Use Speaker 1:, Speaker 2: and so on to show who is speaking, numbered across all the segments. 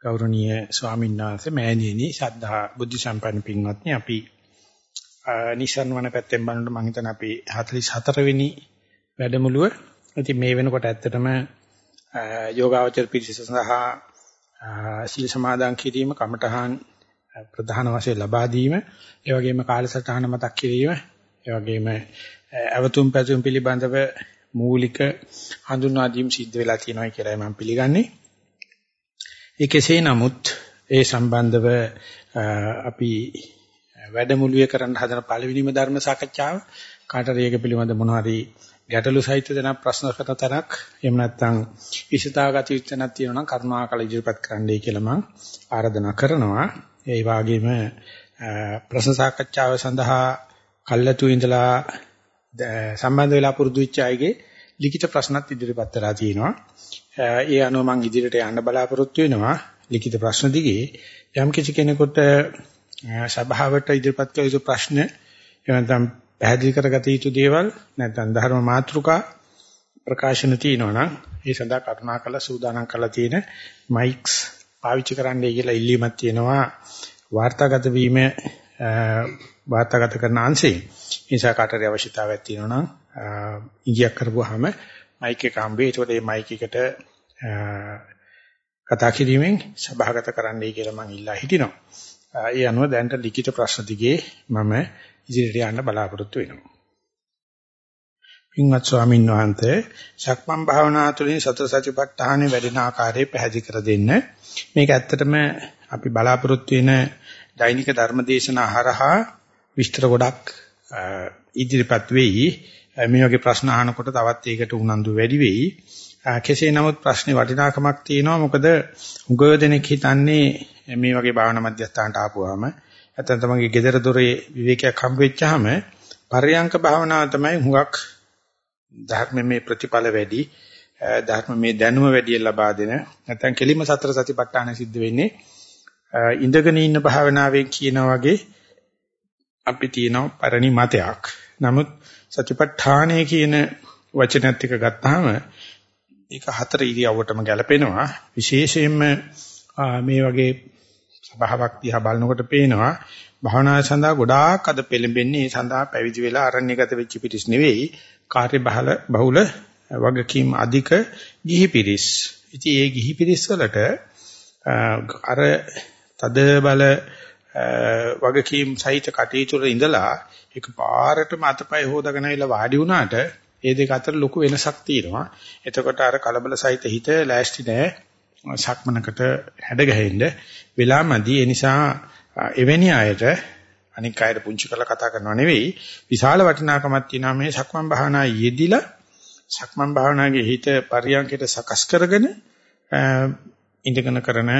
Speaker 1: ගෞරවනීය ස්වාමීන් වහන්සේ මෑණියනි ශ්‍රද්ධා බුද්ධ සම්පන්න පින්වත්නි අපි නිසන් වන පැත්තෙන් බලනකොට මම හිතන අපි 44 වෙනි වැඩමුළුව. ඉතින් මේ වෙනකොට ඇත්තටම යෝගාවචර පිරිස සඳහා සීල සමාදන් කිරීම කමඨහන් ප්‍රධාන වශයෙන් ලබා දීම, ඒ වගේම කාලසටහන මතක් කිරීම, ඒ වගේම අවතුම් පැතුම් පිළිබඳව මූලික හඳුන්වා දීම සිද්ධ වෙලා තියෙනවා කියලා මම පිළිගන්නේ. ඒ කෙසේ නමුත් ඒ සම්බන්ධව අපි වැඩමුළුවේ කරන්න හදන පළවෙනිම ධර්ම සාකච්ඡාව කාටද ඒක පිළිබඳ මොනවාරි ගැටලු සහිත දෙන ප්‍රශ්න කරන තරක් එහෙම නැත්නම් විශේෂතාවගත යුත්තනක් තියෙනවා නම් කරුණාකර ඉදිරිපත් කරන්නයි කියලා මම ආරාධනා කරනවා. ඒ වගේම ප්‍රශ්න සාකච්ඡාව සඳහා කල්ැතු ඉඳලා සම්බන්ධ වෙලා පුරුදු වෙච්ච අයගේ ලිඛිත ප්‍රශ්නත් ඉදිරිපත් කරලා තියෙනවා. ඒ අනුව මම ඉදිරියට යන්න බලාපොරොත්තු වෙනවා. ලිඛිත ප්‍රශ්න දිගේ. යම් කිසි කෙනෙකුට සභාවට ඉදිරිපත් කළ යුතු ප්‍රශ්න එවනනම් පැහැදිලි කරගත යුතු දේවල් නැත්නම් ධර්ම මාතෘකා ප්‍රකාශන තියෙනවා නම් ඒ සඳහා කරුණාකරලා සූදානම් කරලා තියෙන මයික්ස් පාවිච්චි කරන්නයි කියලා ඉල්ලීමක් තියෙනවා. වාර්තාගත වීම වාර්තාගත කරන අංශේ නිසා කාටරි අවශ්‍යතාවයක් තියෙනවා නම් ඉගියක් කරපුවාම මයික් එක හම්බෙයි. ඒකට මේ මයික් එකට කතා කිරීමෙන් සභාගත කරන්නයි කියලා මම ඉල්ලා හිටිනවා. ඒ අනුව දැනට ලිඛිත ප්‍රශ්න දිගේ මම ඉදිරියට යන්න බලාපොරොත්තු වෙනවා. පින්වත් ස්වාමීන් වහන්සේ සක්මන් භාවනා තුළින් සතර සතිපට්ඨානෙ වැඩෙන ආකාරය පැහැදිලි කර දෙන්න. මේක ඇත්තටම අපි බලාපොරොත්තු වෙන දෛනික ධර්මදේශනා හරහා විස්තර ගොඩක් ඉදිරිපත් වෙයි. මේ වගේ ප්‍රශ්න අහනකොට තවත් ඒකට උනන්දු වැඩි වෙයි. කෙසේ නමුත් ප්‍රශ්නේ වටිනාකමක් තියෙනවා මොකද උගව දෙනෙක් හිතන්නේ මේ වගේ භාවනා මධ්‍යස්ථානට ආපුවාම නැත්නම් තමන්ගේ gedara dore විවේකයක් හම්බ වෙච්චාම පරයන්ක භාවනාව තමයි හුඟක් ධර්මයේ ප්‍රතිඵල වැඩි ධර්මයේ දැනුම වැඩි ලබා දෙන නැත්නම් කෙලිම සතර සතිපට්ඨාන සිද්ධ වෙන්නේ ඉඳගෙන ඉන්න භාවනාවෙන් කියන වගේ අපි තියෙන පරණි මතයක්. නමුත් සතිපට්ඨානය කියන වචනත් එක ගත්තාම ඒක හතර ඉරියව්වටම ගැලපෙනවා. විශේෂයෙන්ම මේ වගේ සබාවක් දිහා බලනකොට පේනවා භවනා සඳහා ගොඩාක් අද පෙළඹෙන්නේ ඒ සඳහා පැවිදි වෙලා අරණ්‍යගත වෙච්ච පිටිස් නෙවෙයි කාර්ය බහල බහුල වගකීම් අධික ගිහි පිරිස්. ඉතින් ඒ ගිහි පිරිස් වලට අර තද බල වගකීම් සහිත කටයුතු වල ඉඳලා එක පාරටම අතපය හොදාගෙන ඉල වාඩි වුණාට ඒ දෙක අතර ලොකු වෙනසක් තියෙනවා. එතකොට අර කලබල සහිත හිත ලෑස්ති නැහැ සක්මනකට හැඩ ගැහෙන්න වෙලාමදි ඒ නිසා එවැනි අයට අනික් අයට පුංචි කරලා කතා කරනවා නෙවෙයි විශාල වටිනාකමක් තියෙනවා මේ සක්මන් භාවනා යෙදිලා සක්මන් භාවනාවේ හිත පරියන්කයට සකස් කරගෙන ඉඳගෙන කරන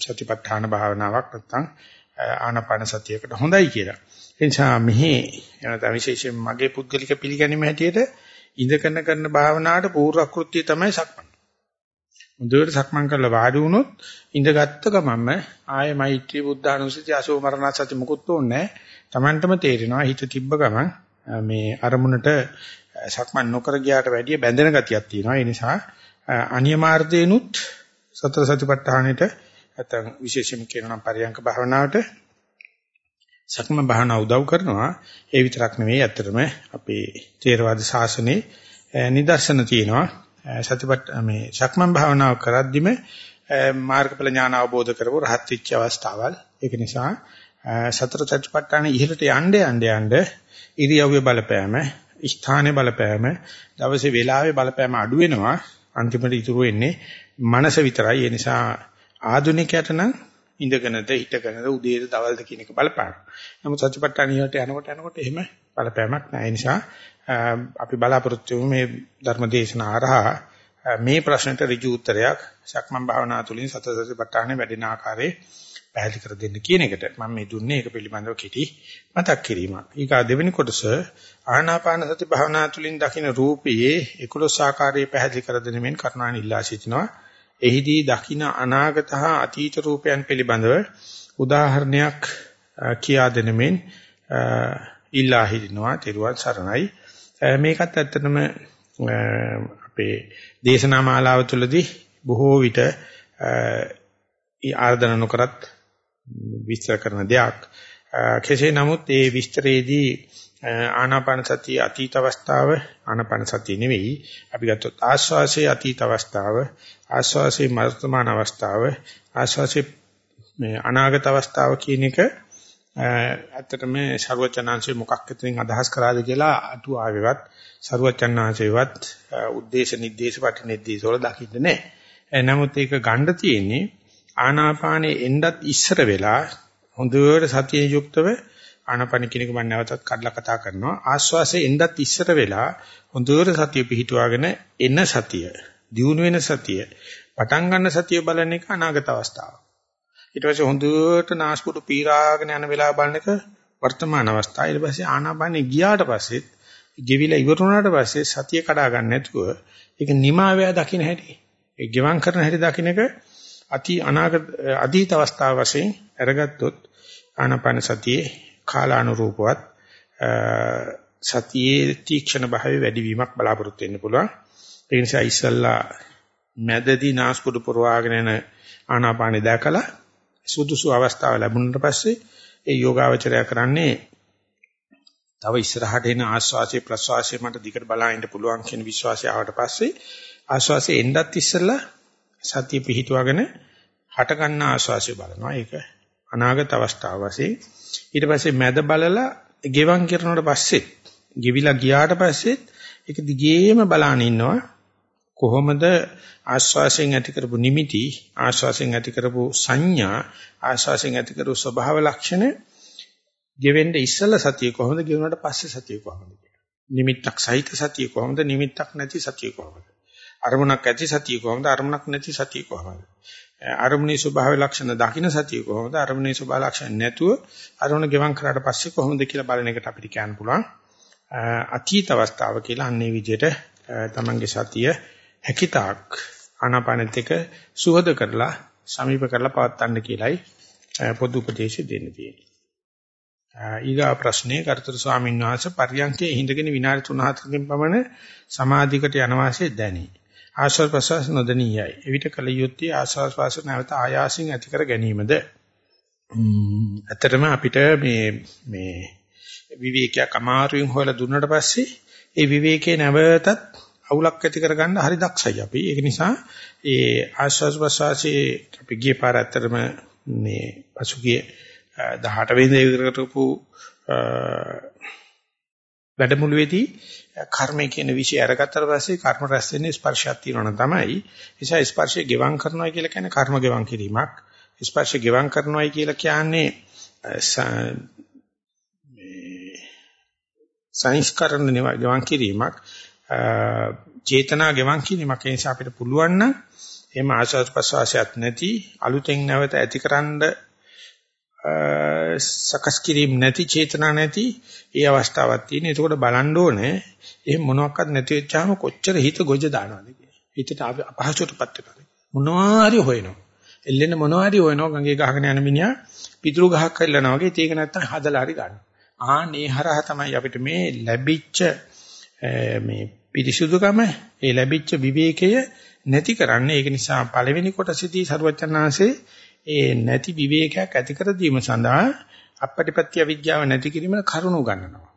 Speaker 1: සතිපට්ඨාන භාවනාවක් නැත්නම් ආනාපාන සතියකට හොඳයි කියලා. ඒ නිසා මෙහි එනත විශේෂයෙන් මගේ පුද්ගලික පිළිගැනීම හැටියට ඉඳගෙන කරන භාවනාවට පූර්ව කෘත්‍යය තමයි සක්මන්. මුදුවට සක්මන් කරලා වාඩි වුණොත් ඉඳගත්ත ගමන්ම ආයේ මෛත්‍රී බුද්ධානුස්සති අසෝ මරණ සති මුකුත් ඕනේ Tamanටම තේරෙනවා හිත තිබ්බ ගමන් මේ අරමුණට සක්මන් නොකර ගියාට වැඩිය බැඳෙන ගතියක් තියෙනවා ඒ නිසා අනියමාර්ථේනුත් සතර සතිපට්ඨානෙට නැත්නම් විශේෂයෙන් කියනවා නම් පරියංක භාවනාවට සක්මන් භාවනාව උදව් කරනවා. ඒ විතරක් නෙවෙයි ඇත්තටම අපේ තේරවාද ශාසනයේ නිදර්ශන තියෙනවා. සතිපට්ඨ මේ සක්මන් භාවනාව කරද්දිම මාර්ගඵල ඥාන අවබෝධ කරව රහත් වෙච්ච අවස්ථාවල්. ඒක නිසා සතර සතිපට්ඨාන ඉහළට යන්න යන්න යන්න ඉරියව්වේ බලපෑම ස්ථානයේ බලපෑම දවසේ වේලාවේ බලපෑම අඩු වෙනවා. අන්තිමට ඉතුරු වෙන්නේ මනස විතරයි. ඒ නිසා ආධුනිකයට නම් ඉඳගෙනද හිටගෙනද උදේද දවල්ද කියන එක බලපාන. නමුත් සත්‍යපට්ඨාන ඉහට යනකොට යනකොට එහෙම බලපෑමක් නැහැ. ඒ නිසා අපි බලාපොරොත්තු මේ ධර්මදේශන ආරහා මේ ප්‍රශ්නට ඍජු උත්තරයක් සක්මන් භාවනා තුළින් සතර සතිපට්ඨාන වැඩෙන ආකාරයේ පැහැදිලි කර දෙන්න කියන එකට මම මේ දුන්නේ ඒක පිළිබඳව කෙටි මතක් කිරීමක්. ඊගා දෙවෙනි කොටස ආනාපාන සති භාවනා තුළින් දකින්න රූපයේ 11 ආකාරයේ පැහැදිලි කර දෙන මෙන් කරුණාන් ඉල්ලා සිටිනවා. එහිදී දකින අනාගත හා අතීත රූපයන් පිළිබඳව උදාහරණයක් කියා දෙනමින් ඉල්ලා හිටිනවා තෙරුවන් සරණයි මේකත් ඇත්තටම අපේ දේශනා මාලාව තුළදී බොහෝ විට ආර්දන නොකරත් විස්තර කරන දෙයක්. කෙසේ නමුත් ඒ විස්තරයේදී ආනාපාන සතිය අතීත අවස්ථාව ආනාපාන සතිය නෙවෙයි. අපි ගත්තොත් ආස්වාසේ අතීත අවස්ථාව ආස්වාසේ වර්තමාන අවස්ථාව ආස්වාසේ මේ අනාගත අවස්ථාව කියන එක ඇත්තටම ਸਰවචනාංශේ මොකක් එතනින් අදහස් කරාද කියලා අතු ආවෙවත් ਸਰවචනාංශේවත් උද්දේශ නිर्देश වට නිर्देश වල දකින්නේ නැහැ නමුත් ඒක ගන්න තියෙන්නේ ආනාපානේ එන්නත් ඉස්සර වෙලා හොඳට සතියේ යුක්තව ආනාපාන කෙනෙක් මම නැවතත් කඩලා කතා කරනවා ආස්වාසේ එන්නත් ඉස්සර වෙලා හොඳට සතිය පිහිටුවාගෙන එන සතිය දියුණු වෙන සතිය පටන් ගන්න සතිය බලන එක අනාගත අවස්ථාව. ඊට පස්සේ හොඳට නාස්පුඩු පීරාගෙන යන වෙලාව බලන එක වර්තමාන අවස්ථාව. ඊට පස්සේ ආනාපානෙ ගියාට පස්සෙත් ගෙවිලා ඉවර වුණාට පස්සේ සතිය කඩා ගන්න නැතුව ඒක නිමාවය දකින්න හැටි. ඒ ගෙවම් කරන හැටි දකින්න එක අති අනාගත අතීත අවස්ථාව වශයෙන් අරගත්තොත් ආනාපාන සතියේ කාලානුරූපවත් සතියේ තීක්ෂණ භාවය වැඩි වීමක් බලාපොරොත්තු වෙන්න පුළුවන්. ඒ නිසා ඉස්සල්ලා මැදදී නාස්පුඩු පුරවාගෙන යන ආනාපානෙ දැකලා සුදුසු අවස්ථාව ලැබුණාට පස්සේ ඒ යෝගාවචරය කරන්නේ තව ඉස්සරහට එන ආස්වාසිය ප්‍රස්වාසිය මට දිගට බලන්න පුළුවන් කියන විශ්වාසය ආවට පස්සේ ආස්වාසිය එන්නත් ඉස්සෙල්ලා සතිය පිහිටුවගෙන හට ගන්න ආස්වාසිය බලනවා. ඒක අනාගත අවස්ථාව වශයෙන්. ඊට පස්සේ මැද බලලා ගෙවන් කරනකොට පස්සේ ගෙවිලා ගියාට පස්සේ ඒක දිගේම බලාන ඉන්නවා. කොහොමද ආස්වාසයෙන් ඇති කරපු නිමිති ආස්වාසයෙන් ඇති කරපු සංඥා ආස්වාසයෙන් ඇති කරපු ස්වභාව ලක්ෂණ ගෙවෙන්න ඉස්සෙල්ලා සතිය කොහොමද ගෙවුනට පස්සේ සතිය කොහොමද නිමිත්තක් සහිත සතිය කොහොමද නිමිත්තක් නැති සතිය කොහොමද? අරමුණක් ඇති සතිය කොහොමද අරමුණක් නැති සතිය කොහොමද? අරමුණේ ස්වභාව ලක්ෂණ දකින්න සතිය කොහොමද අරමුණේ ස්වභාව ලක්ෂණ නැතුව අරමුණ ගෙවම් කරාට පස්සේ කොහොමද කියලා බලන එකට අපිට කියන්න පුළුවන් අතීත අවස්ථාව කියලා අන්නේ විදිහට තමන්ගේ සතිය හැකිතාක් ආනාපානෙත් එක සුහද කරලා සමීප කරලා පවත්වන්න කියලයි පොදු උපදේශ දෙන්න තියෙන්නේ. ඊගා ප්‍රශ්නේ කර්තෘ ස්වාමීන් වහන්සේ පර්යංකයේ හිඳගෙන විනාඩි 3-4කින් පමණ සමාධිකට යන වාසිය දැනේ. ආශ්වාස ප්‍රශ්වාස නොදෙනියයි. එවිට කල යුත්තේ ආශ්වාස ප්‍රශ්වාස නැවත ආයාසින් ඇති කර ගැනීමද? ඇත්තටම අපිට මේ මේ විවේකයක් අමාරුවෙන් හොයලා දුන්නට පස්සේ ඒ විවේකේ නැවතත් අවුලක් ඇති කරගන්න හරි දක්ෂයි අපි. ඒක නිසා ඒ ආශ්වාස ප්‍රශ්වාසයේ අපි ගියේ පාර ඇත්තටම මේ පසුගිය 18 වෙනි කරපු වැඩමුළුවේදී කර්මය කියන විෂය අරගත්තට පස්සේ කර්ම රැස් වෙන්නේ ස්පර්ශයක් තියෙනවා තමයි. නිසා ස්පර්ශය ගෙවම් කරනවා කියලා කියන්නේ කර්ම ගෙවම් කිරීමක්. ස්පර්ශය ගෙවම් කරනවායි කියලා කියන්නේ සංස්කරණ ගෙවම් කිරීමක්. චේතනා ගෙවම් කිරීමක්. ඒ නිසා අපිට පුළුවන් නම් එහෙම ආශාස ප්‍රසවාසයක් නැති අලුතෙන් නැවත ඇතිකරනද සකස් කිරීම නැති චේතනා නැති ඒ අවස්ථාවක් තියෙන. ඒකෝට බලන්න ඕනේ. එහෙම මොනවත් නැති වෙච්චාම කොච්චර හිත ගොජ දානවද කියලා. හිතට අපහසුටපත් වෙනවා. මොනවා හරි හොයනවා. එල්ලෙන්න මොනවා හරි හොයනවා ගඟේ ගහගෙන යන මිනිහා පිටුරු ගහක් කල්ලනවා වගේ ඒක නැත්තම් හදලා හරි ගන්නවා. ආනේ හරහා තමයි අපිට මේ ලැබිච්ච මේ පිරිසුදුකම ඒ ලැබිච්ච විවේකය නැති කරන්නේ. ඒක නිසා පළවෙනි කොටසදී සරුවචනාංශේ ඒ නැති විවේකයක් ඇති කර දීම සඳහා අපපටිපත්‍ය විද්‍යාව නැති කිරීම කරුණු ගන්නවා.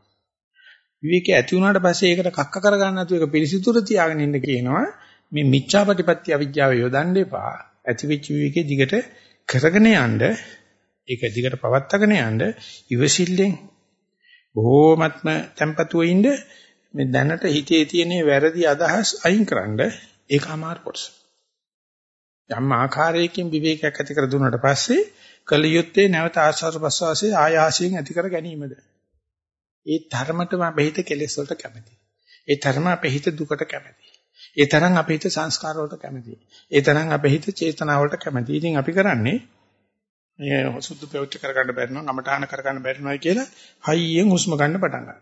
Speaker 1: විවේකයේ ඇති වුණාට පස්සේ ඒකට කක්ක කර ගන්න නැතුව ඒක පිරිසිදුර තියාගෙන ඉන්න කියනවා. මේ මිච්ඡාපටිපත්‍ය විද්‍යාව යොදන්න එපා. ඇති වෙච්ච විවේකයේ දිගට කරගෙන යන්න ඒක දිගට පවත්වාගෙන යන්න ඉවසිල්ලෙන් බොහෝමත්ම tempatuව ඉන්න මේ දැනට හිතේ තියෙන වැරදි අදහස් අයින් කරන්න ඒක අමාරු කොටස. යම් ආකාරයකින් විවේකයක් ඇති කර දුන්නාට පස්සේ කල යුත්තේ නැවත ආස්වාද ප්‍රසවාසයේ ආයාසයෙන් ඇති කර ගැනීමද ඒ ධර්මතම අපේ හිත කෙලෙස් වලට කැමති. ඒ තරම අපේ හිත දුකට කැමති. ඒ තරම් අපේ හිත සංස්කාර වලට කැමති. ඒ තරම් අපේ හිත චේතනා වලට කැමති. ඉතින් අපි කරන්නේ මේ සුද්ධ ප්‍රයෝග කරගන්න බැරි නම් අමඨාන කරගන්න බැරි නෝයි කියලා හයියෙන් හුස්ම ගන්න පටන් ගන්නවා.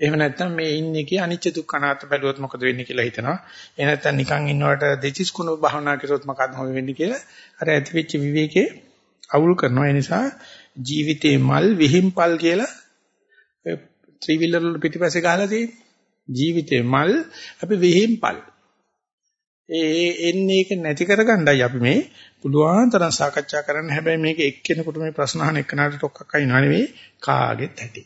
Speaker 1: එහෙම නැත්නම් මේ ඉන්නේ කී අනිච්ච දුක්ඛ අනාත්ම බැලුවොත් මොකද වෙන්නේ කියලා හිතනවා. එහෙ නැත්නම් නිකන් ඉන්නවට දෙචිස් කුණ භාවනා කරොත් මොකක්ද වෙන්නේ කියලා අර ඇතිවෙච්ච විවේකේ අවුල් කරනවා. ඒ නිසා ජීවිතේ මල් විහිම්පල් කියලා ත්‍රිවිලර් වල පිටිපස්සේ ගහලා තියෙන්නේ. ජීවිතේ මල් අපි විහිම්පල්. ඒ එන්නේ ඒක නැති කරගන්නයි අපි මේ පුළුවන් තරම් සාකච්ඡා කරන්න. හැබැයි මේක එක්කෙනෙකුට මේ ප්‍රශ්න අහන එකනට ටොක්ක්ක් අයින්ව නෙවෙයි කාගෙත් ඇති.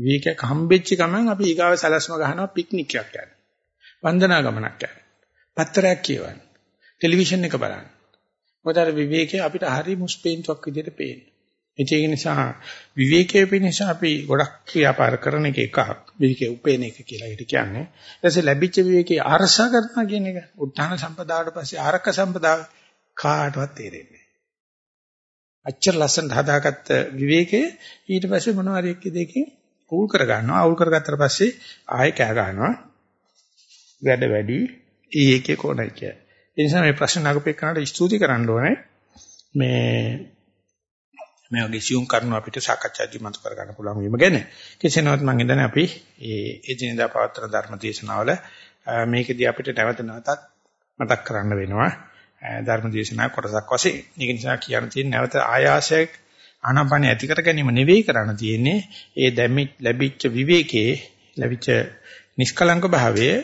Speaker 1: විවේකයක් හම්බෙච්ච ගමන් අපි ඊගාව සැලැස්ම ගහනවා පික්නික් එකක් යන්න. වන්දනා ගමනක් යන්න. පත්තරයක් කියවන්න. ටෙලිවිෂන් එක බලන්න. මොකද අර විවේකයේ අපිට හරි මුස්පේන්තුවක් විදිහට පේන්නේ. ඒක නිසා විවේකයේ පිණිස අපි ගොඩක් ක්‍රියාපාර කරන එක එකක්. විවේකයේ උපේන එක කියලා හිත කියන්නේ. ඊට පස්සේ ලැබිච්ච විවේකයේ අරසා කරනවා කියන එක. උත්හාන සම්පදාවට පස්සේ ආරක්ක සම්පදාව කාටවත් තේරෙන්නේ නැහැ. අච්චර ලස්සනට හදාගත්ත විවේකයේ ඊට පස්සේ මොනවාරි එක්ක දෙකකින් අවුල් කර ගන්නවා. අවුල් කරගත්තට පස්සේ ආයෙ කෑ ගන්නවා. වැඩ වැඩි ඒකේ කොනයි කිය. ඒ නිසා මේ ප්‍රශ්න නගපෙන්නාට ස්තුති කරන්න ඕනේ. මේ මේ වගේ සියුම් කරුණු අපිට සාකච්ඡාදී මත කර ගන්න පුළුවන් වීම ගැන. කෙසේ නමුත් මම හිතන්නේ අපි මේ එදිනදා පවත්වන ධර්ම දේශනාවල මේකදී අපිට නැවත නැවතත් මතක් කරන්න වෙනවා. ධර්ම දේශනා කොටසක් වශයෙන්. ඒක නිසා කියන්න තියෙන නැවත ආයාසයක් ආනාපාන ඇති කර ගැනීම නෙවෙයි කරන්න තියෙන්නේ. ඒ දැමි ලැබිච්ච විවේකයේ ලැබිච්ච නිෂ්කලංක භාවයේ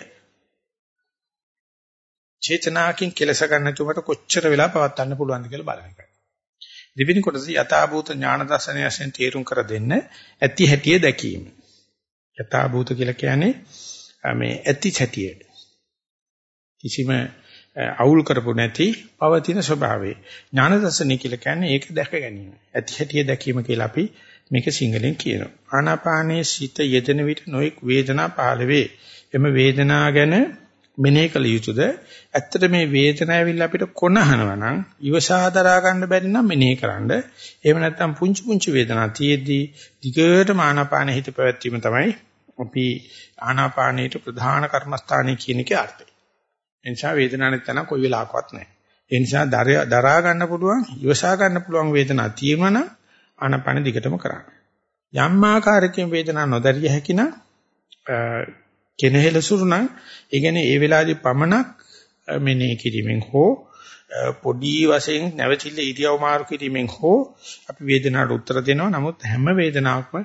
Speaker 1: චේතනාකින් කෙලස ගන්න තුමට කොච්චර වෙලා පවත්වන්න පුළුවන්ද කියලා බලන එකයි. දෙවෙනි කොටස යථාභූත ඥාන දර්ශනය වශයෙන් තේරුම් කර දෙන්න ඇති හැටිය දැකීම. යථාභූත කියලා කියන්නේ මේ ඇති හැටිය. කිසිම අවුල් කරපො නැති පවතින ස්වභාවය. ඥාන දර්ශනය කියලා කියන්නේ ඒක දැක ගැනීම. ඇති හැටිය දැකීම කියලා අපි මේක සිංහලෙන් කියනවා. ආනාපානයේ සිත යෙදෙන විට නොඑක් වේදනා පහළ වේ. එම වේදනා ගැන මෙනෙහි කළ යුතුද? ඇත්තට මේ වේදනාව ඇවිල්ලා අපිට කොනහනවා නම් ඉවසා දරා ගන්න බැරි නම් මෙනෙහි කරන්න. එහෙම නැත්නම් පුංචි පුංචි වේදනා තියෙද්දී දිගටම ආනාපාන හිත පැවැත්වීම තමයි අපි ආනාපානයේ ප්‍රධාන කර්මස්ථානයේ කියන එකේ අර්ථය. ඒ නිසා වේදනාවක් නැත්නම් කොයි වෙලාවකවත් නැහැ. ඒ නිසා දරා ගන්න පුළුවන්, ඉවසා ගන්න පුළුවන් වේදනාවක් තියෙනවනම් ආනාපාන දිගටම කරන්න. යම් ආකාරයකින් වේදනාවක් නොදරිය හැකි නම් කෙනෙහිලසුරු නම් ඒ කියන්නේ ඒ වෙලාවේදී පමණක් මෙනෙහි කිරීමෙන් හෝ පොඩි වශයෙන් නැවතිල්ල ඉරියව් මාරු කිරීමෙන් හෝ අපි වේදනාවට උත්තර දෙනවා. නමුත් හැම වේදනාවක්ම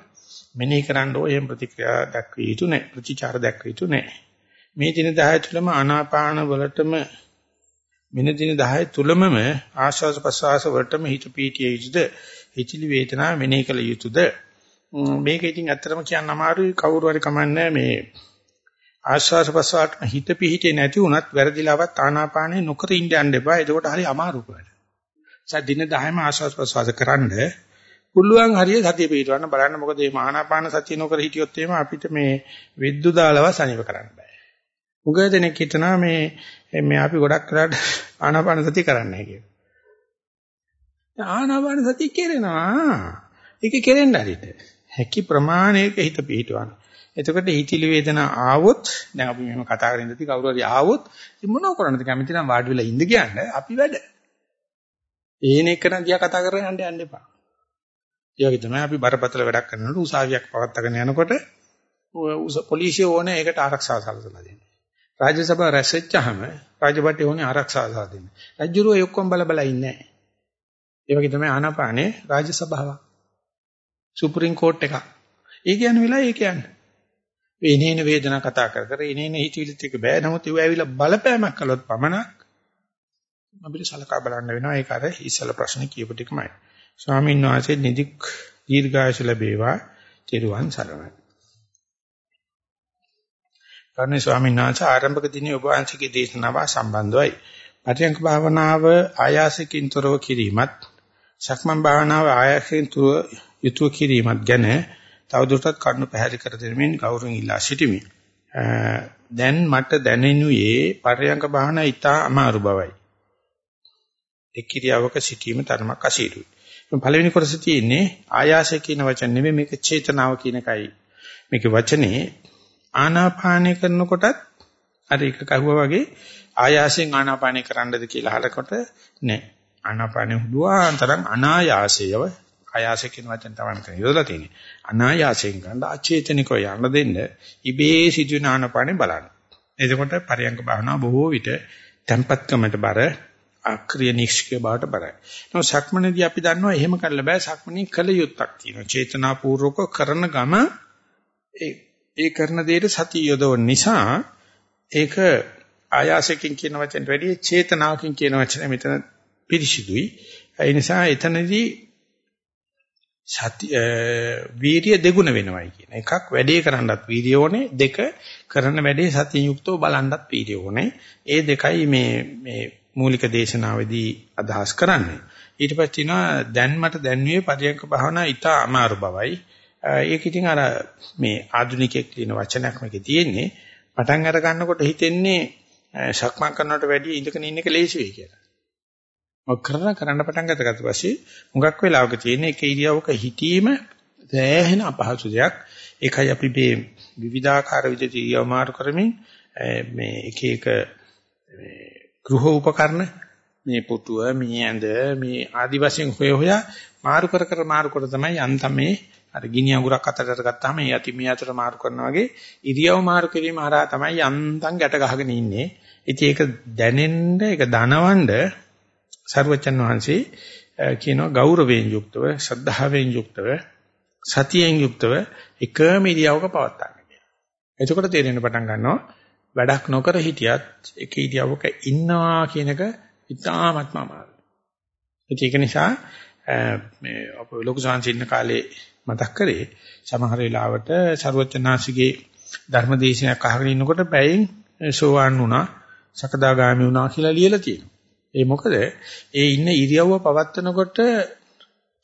Speaker 1: මෙනෙහි කරන්න ඕ එහෙම ප්‍රතික්‍රියා දක්විය යුතු නැහැ. ප්‍රතිචාර දක්විය යුතු නැහැ. මේ දින 10 තුළම ආනාපාන වලටම මින දින 10 තුලමම ආශ්වාස ප්‍රශ්වාස වලටම හිත පීටිය යුතුද? හිතිලි වේදනා මෙනෙහි කළ යුතුද? මේක ඉතින් ඇත්තටම කියන්න අමාරුයි කවුරු හරි කමන්නේ මේ ආශ්වාස ප්‍රශ්වාසට හිත පිහිටේ නැති වුණත් වැරදිලාවත් ආනාපානේ නොකර ඉන්න යන්න එපා. එතකොට හරි අමාරු වැඩ. සත් දින 10ම ආශ්වාස ප්‍රශ්වාස කරන්න පුළුවන් හරිය සතිය පිටවන්න බලන්න මොකද මේ ආනාපාන සතිය නොකර හිටියොත් එහෙම අපිට මේ විද්දු දාලව සනීප කරන්න බෑ. මුගය දෙනෙක් හිතනවා මේ මේ අපි ගොඩක් කරාට ආනාපාන සතිය කරන්නේ කියලා. ආනාපාන සතිය කෙරෙනවා. ඒක කෙරෙන්න හරියට. හැකි ප්‍රමාණයක හිත පිටවන්න. එතකොට හිතිලි වේදනා ආවොත් දැන් අපි මෙහෙම කතා කරගෙන ඉඳි කවුරු හරි ආවොත් ඉතින් මොනව කරන්නද කැමති නම් වාඩි වෙලා ඉඳ කියන්නේ අපි වැඩ. ඒන එක නම් දිහා කතා කරගෙන යන්න යන්න එපා. ඒ වගේ තමයි අපි බරපතල වැඩක් කරනකොට උසාවියක් පවත්වාගෙන යනකොට පොලිසිය ඕනේ ඒකට ආරක්ෂාව සැලසලා දෙන්න. රාජ්‍ය සභාව රැස්වෙච්චාම රාජපටි ඕනේ ආරක්ෂාව සැලසලා දෙන්න. රජුරෝ ඒ ඔක්කොම බල බල ඉන්නේ නැහැ. ඒ වගේ තමයි ආනාපානේ රාජ්‍ය සභාවක්. සුප්‍රීම කෝට් එකක්. ඒ කියන්නේ වෙලා ඒ කියන්නේ. එනේන වේදනා කතා කර කර එනේන හිතවිලිත් එක බෑ. නමුත් ඒව ඇවිල්ලා බලපෑමක් කළොත් පමණක් අපිට සලකා බලන්න වෙනවා. ඒක අර ඉස්සල ප්‍රශ්නේ කියපු ටිකමයි. ස්වාමීන් වහන්සේ නිදික් දීර්ඝායස ලැබේවා. තිරුවන් සරණයි. කර්ණේ ස්වාමීන් වහන්සේ ආරම්භක දිනේ ඔබ වහන්සේගේ දේශනාව සම්බන්ධවයි. පරියංක භාවනාව ආයාසකින් තොරව කිරීමත් සක්මන් භාවනාව ආයාසකින් තොරව යුතුය කිරීමත් ගැන තවදුරටත් කරුණු පැහැදිලි කර දෙමින් ගෞරවයෙන් ඉල්ලා සිටිමි. දැන් මට දැනෙනුයේ පරයන්ක බහන ඊටා අමාරු බවයි. එක් කිරියාවක සිටීම තරමක් අසීරුයි. පළවෙනි කොටස තියෙන්නේ ආයාසය කියන වචන නෙමෙයි මේක චේතනාව කියන එකයි. මේක වචනේ ආනාපානය කරනකොටත් අර එක කහුවා වගේ ආයාසයෙන් ආනාපානය කරන්නද කියලා අහලකොට නෑ. ආනාපානය හුදුවාන්තරම් අනායාසයව ආයාසය කියන වචන තමයි මෙතන යොදලා තියෙන්නේ. අනායාසයෙන් ගන්න අචේතනිකව යන්න දෙන්න ඉබේ සිදුවෙන ආනපානේ බලන්න. එතකොට පරියංග භාවනාව බොහෝ විට tempatකමට බර අක්‍රිය නිෂ්ක්‍රිය බවට බරයි. නමුත් සක්මනේදී අපි දන්නවා එහෙම කරලා බෑ සක්මනේ කල යුත්තක් තියෙනවා. චේතනාපූර්වක කරන ගම ඒ ඒ කරන දෙයට සතිය යොදවන නිසා ඒක ආයාසයෙන් කියන වචනට වැඩිය චේතනාවකින් කියන වචනේ මෙතන පිරිසිදුයි. ඒ නිසා එතනදී සති වීර්ය දෙගුණ වෙනවයි කියන එකක්. වැඩේ කරන්නත් වීර්ය ඕනේ. දෙක කරන වැඩේ සතිය යුක්තව බලන්නත් වීර්ය ඕනේ. ඒ දෙකයි මේ මේ මූලික දේශනාවේදී අදහස් කරන්නේ. ඊට පස්සේ තිනවා දැන් මට දැන්වේ පරියන්ක භාවනා ඊට අමාරු බවයි. ඒක ඉතින් අර මේ ආධුනිකයෙක් කියන වචනයක් මේකේ තියෙන්නේ පටන් අර ගන්නකොට හිතෙන්නේ සක්මන් කරනවට වැඩිය ඉඳගෙන ඉන්න එක ලේසි වෙයි කියලා ඔක් කරන කරන්න පටන් ගත්තට පස්සේ හුඟක් වෙලාවක තියෙන එක ඉරියව්වක හිතීම දැහැහෙන අපහසු දෙයක්. ඒකයි අපි මේ විවිධාකාර විදිහට ඉරියව් මාරු කරමින් මේ එක එක මේ ගෘහ උපකරණ මේ පුටුව මේ ඇඳ මේ ආදි වශයෙන් හොය හොයා මාරු කර කර මාරු කර තමයි යන්තම් මේ අර ගිනි අඟුරක් අතට ගත්තාම ඒ යටි මේ අතට මාරු කරනවා වගේ ඉරියව් මාරු කිරීම හරහා තමයි යන්තම් ගැට ගහගෙන ඉන්නේ. ඉතින් ඒක දැනෙන්න ඒක දනවන්න සර්වචන් වහන්සේ කියනවා ගෞරවයෙන් යුක්තව ශ්‍රද්ධාවෙන් යුක්තව සතියෙන් යුක්තව එකම ඉරියව්වක පවත්වා ගන්න. එතකොට තේරෙන්න පටන් ගන්නවා වැඩක් නොකර හිටියත් එක ඉරියව්වක ඉන්නවා කියන එක ඉතාමත්ම අමාරුයි. ඒක නිසා මේ අප ලොකු සංසින්න කාලේ මතක් කරේ සමහර වෙලාවට ਸਰවචනාසිගේ ධර්මදේශනයක් අහගෙන ඉන්නකොට පැයෙන් සෝවාන් වුණා සකදාගාමි වුණා කියලා ලියලා තියෙනවා. ඒ මොකද ඒ ඉන්න ඉරියව්ව පවත්නකොට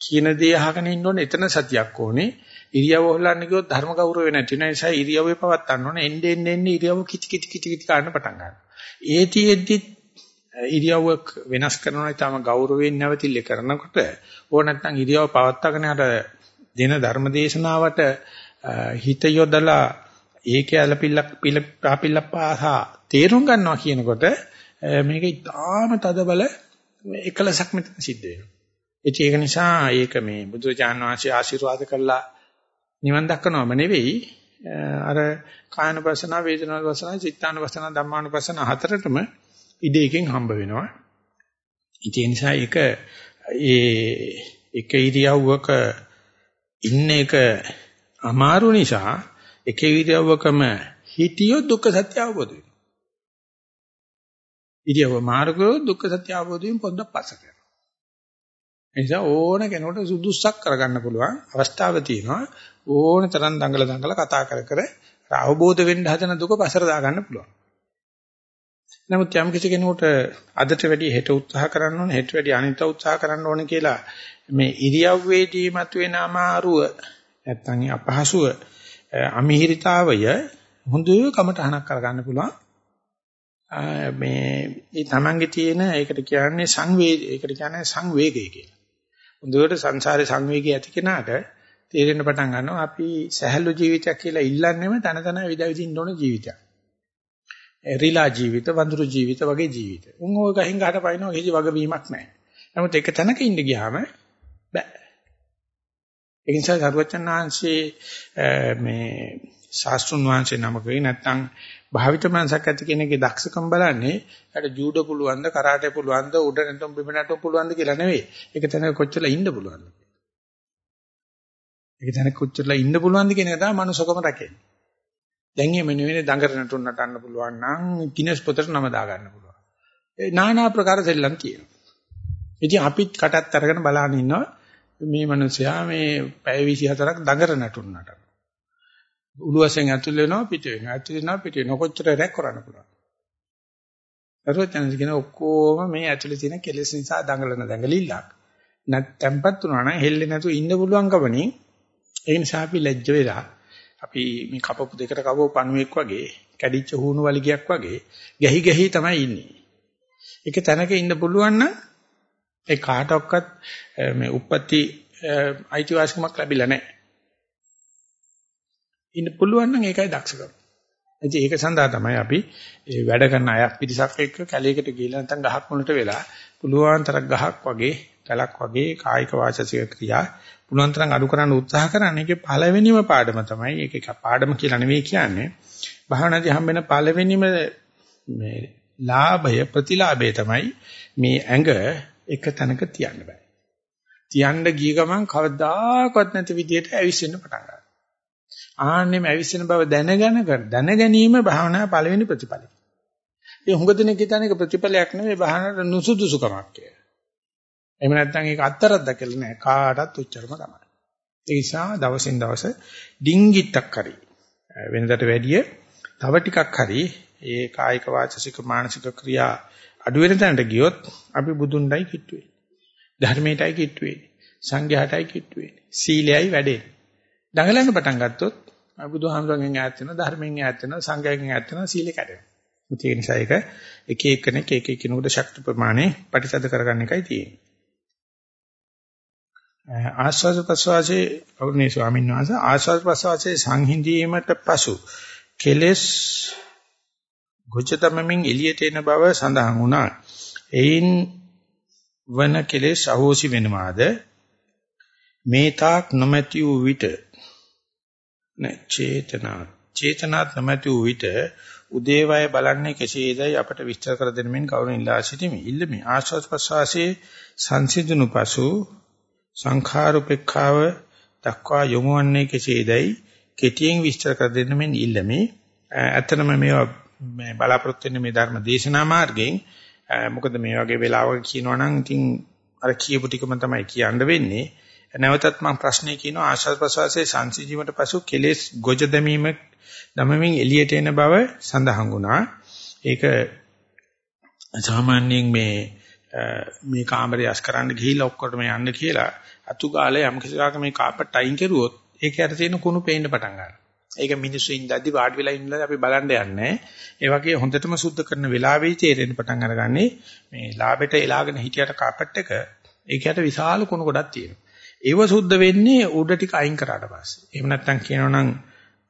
Speaker 1: කියන දේ අහගෙන ඉන්න ඕනේ එතන සතියක් ඕනේ. ඉරියව්ව හොල්ලන්න ගියොත් ධර්ම ගෞරවය නැති වෙන නිසා ඉරියව්වේ පවත්වන්න ඕනේ. එන්නේ එන්නේ එන්නේ ඉරියව්ව කිචි කිචි කිචි කිචි ගන්න පටන් ගන්නවා. ඒතිෙද්දි ඉරියව්ව වෙනස් කරනවා ඊටම ගෞරවයෙන් නැවතිල්ල කරනකොට ඕන නැත්නම් ඉරියව්ව පවත්වාගෙන අර දෙන ධර්මදේශනාවට හිත යොදලා ඒකේ අලපිල්ලක් පිළ පාපිල්ලක් පාසා තේරුම් ගන්නවා කියනකොට මේක ඉතාම තද බල එකලසක් මෙතන සිද්ධ වෙනවා. ඒක නිසා ඒක මේ බුදුචාන් වහන්සේ ආශිර්වාද කළා නිවන් දක්කනවම නෙවෙයි අර කායන වසන වේදනා වසන චිත්තාන වසන ධම්මාන වසන හතරටම ඉඩේකින් හම්බ වෙනවා. ඒ නිසා ඒක ඒ එක ඉරියව්වක ඉන්න එක අමාරු නිසා එක ඉරියව්වකම හිටියොත් දුක්ඛ සත්‍ය අවබෝධ වෙනවා. ඉරියව්ව මාරු කරොත් දුක්ඛ සත්‍ය අවබෝධ වීම පොඩ්ඩක් පස්ස කරනවා. ඒ නිසා ඕන කෙනෙකුට සුදුස්සක් කරගන්න පුළුවන් අවස්ථාව තියෙනවා. ඕන තරම් දඟල දඟල කතා කර කර අවබෝධ වෙන්න හදන දුක පසර දා ගන්න පුළුවන්. නමුත් යම් කිසි කෙනෙකුට අදට වැඩි හෙට උත්සාහ කරන්න ඕනේ හෙට වැඩි අනිත් උත්සාහ කරන්න ඕනේ කියලා මේ ඉරියව්වේදී මතුවෙන අමාරුව නැත්තම් අපහසුව අමිහිරිතාවය හොඳ කමටහනක් කරගන්න පුළුවන්. මේ මේ තමන්ගේ තියෙන ඒකට කියන්නේ සංවේග ඒකට කියන්නේ සංවේගය කියලා. හොඳට සංසාරේ සංවේගය ඇති කෙනාට තේරෙන්න පටන් ගන්නවා අපි සහැල්ලු ජීවිතයක් කියලා ඉල්ලන්නේම තන තන විදවිදින්න ඕන ජීවිතයක්. රිලා ජීවිත, වඳුරු ජීවිත වගේ ජීවිත. උන් ඔය ගහින් ගහට පයින්නවා කිසි වගවීමක් නැහැ. නමුත් එක තැනක ඉන්න ගියාම බෑ. ඒ නිසා සරුවචන් වහන්සේ මේ ශාස්ත්‍රුන් වහන්සේ නමකේ නැත්නම් භාවිත මනසක් ඇති කෙනෙක්ගේ දක්ෂකම් බලන්නේ යාට ජූඩෝ පුළුවන්ද කරාටේ පුළුවන්ද උඩ නැටුම් බිම නැටුම් පුළුවන්ද කියලා නෙවෙයි. ඒක තැනක කොච්චරලා ඉන්න පුළුවන්ද. ඒක තැනක කොච්චරලා ඉන්න පුළුවන්ද කියන එක තමයි මනුස්සකම රැකෙන්නේ. දැන් එහෙම නෙවෙයි දඟර නැටුම් නටන්න පුළුවන් නම් ගිනස් පොතට නම දා ගන්න පුළුවන්. ඒ নানা ප්‍රකාර සෙල්ලම් තියෙනවා. ඉතින් අපිත් කටත් අරගෙන බලන ඉන්නවා මේ මිනිසයා මේ පැය 24ක් දඟර නැටුම් නටන. උළුවසෙන් ඇතුල් වෙනවා පිට වෙනවා. ඇතුල් වෙනවා පිට වෙනවා. කොච්චර රැක් කරන්න පුළුවන්. අරෝචනස් කියන ඔක්කොම මේ ඇතුලේ තියෙන කෙලෙස් නිසා දඟලන දඟලිල්ලක්. නැත්ැම්පත් වුණා නම් හෙල්ලේ නැතුව ඉන්න පුළුවන් කමනින් ඒ නිසා අපි ලැජ්ජ වෙලා අපි මේ කපපු දෙකට කවෝ පණුවෙක් වගේ කැඩිච්ච හුණු වලිගයක් වගේ ගැහි ගැහි තමයි ඉන්නේ. ඒක තැනක ඉන්න පුළුවන් නම් ඒ කාටවත් මේ උප්පත්ති අයිතිවාසිකමක් ලැබිලා නැහැ. ඉන්න පුළුවන් නම් ඒකයි දක්ෂකම. ඉතින් ඒක සඳහා තමයි අපි වැඩ කරන අය පිරිසක් එක්ක කැලේකට ගිහලා නැත්නම් ගහක් මුලට වෙලා පුළුවන් තරම් ගහක් වගේ, කලක් වගේ කායික වාචසික ක්‍රියා පුළුවන් තරම් අඩු කරන්න උත්සාහ කරන්නේ. ඒකේ පළවෙනිම පාඩම තමයි ඒක එක පාඩම කියලා නෙවෙයි කියන්නේ. භාවනාදී හම්බෙන පළවෙනිම මේ ලාභය ප්‍රතිලාභය තමයි මේ ඇඟ එක තැනක තියන්න බෑ. තියන්න ගිය ගමන් කවදාකවත් නැති විදිහට ඇවිස්සෙන්න පටන් ගන්නවා. ආන්නෙම ඇවිස්සෙන බව දැනගෙන දැන ගැනීම භාවනා පළවෙනි ප්‍රතිපලයි. ඒ හුඟ දෙනෙක් හිතන්නේ ඒක ප්‍රතිඵලයක් නෙවෙයි බහනට නුසුදුසුකමක් කියලා. එහෙම නැත්නම් ඒක අත්තරක් දැකලා නෑ කාටවත් උච්චරම තමයි. ඒ නිසා දවසින් දවස ඩිංගිත්තක් හරි වෙනදට වැඩිය තව ටිකක් හරි ඒ කායික වාචසික මානසික ක්‍රියා අඩු වෙන තැනට ගියොත් අපි බුදුන්ඩයි කිට්ටු වෙන්නේ. ධර්මයටයි කිට්ටු වෙන්නේ. සංඝයාටයි කිට්ටු වෙන්නේ. සීලයයි වැඩෙන්නේ. දඟලන්න පටන් ගත්තොත් බුදුහාමුදුරන්ගෙන් ඈත් වෙනවා ධර්මයෙන් ඈත් වෙනවා සංඝයෙන් ඈත් වෙනවා සීලෙ කැඩෙනවා. ඒ නිසා ඒක එක එක්කෙනෙක් එක එක්කිනෙකුට ශක්ති ප්‍රමාණය ප්‍රතිසද කරගන්න එකයි තියෙන්නේ. ආස්වාද ප්‍රසවාසයේ අවුනේ ස්වාමීන් වහන්සේ ආස්වාද ප්‍රසවාසයේ සංහිඳීමට පසු කෙලස් ගොජතමමින් එළියට එන බව සඳහන් වුණා. එයින් වන කෙලෙස් අහෝසි වෙනවාද මේ තාක් නොමැති වූ විට චේතනා චේතනාත් නොමැති වූ විට උදේවය බලන්නේ කෙසේදයි අපට විස්තර කර දෙන්න මෙන් කවුරුන් ඉල්ලා සිටිමි. ඉල්ලමි. ආශ්වාස ප්‍රශ්වාසයේ සංසිඳුණු පසු සංඛාරුපේක්ඛාව දක්වා යොමු වන්නේ කෙසේදයි කෙටියෙන් විස්තර කර දෙන්න මෙන් ඉල්ලමි. ඇත්තනම මේවා මේ බලාපොරොත්තු වෙන්නේ මේ ධර්ම දේශනා මාර්ගයෙන් මොකද මේ වගේ වෙලාවක කියනවා නම් ඉතින් අර කියපු ටිකම තමයි කියන්න වෙන්නේ. නැවතත් මම ප්‍රශ්නේ කියනවා ආශාස ප්‍රසවාසයේ සංසිජීමට පසු කෙලෙස් ගොජ දැමීම දමමින් එළියට එන බව සඳහන් වුණා. ඒක සාමාන්‍යයෙන් මේ මේ කාමරය අස් කරන්න ගිහිල්ලා ඔක්කොටම යන්න කියලා අතු ගාලේ යම් කිසිකාක මේ කාපට් අයින් කරුවොත් ඒක යට තියෙන කුණු පේන්න පටන් ගන්නවා. ඒක මිනිස්සු ඉඳද්දි වාඩි වෙලා ඉන්නලා අපි බලන්න යන්නේ. ඒ වගේ හොඳටම සුද්ධ කරන වෙලාවෙයි තේරෙන්න පටන් අරගන්නේ මේ ලාබෙට එලාගෙන හිටියට කාපට් එක ඒකට විශාල කුණු ගොඩක් තියෙනවා. ඒව සුද්ධ වෙන්නේ උඩ ටික අයින් කරාට පස්සේ. එහෙම නැත්නම් කියනවනම්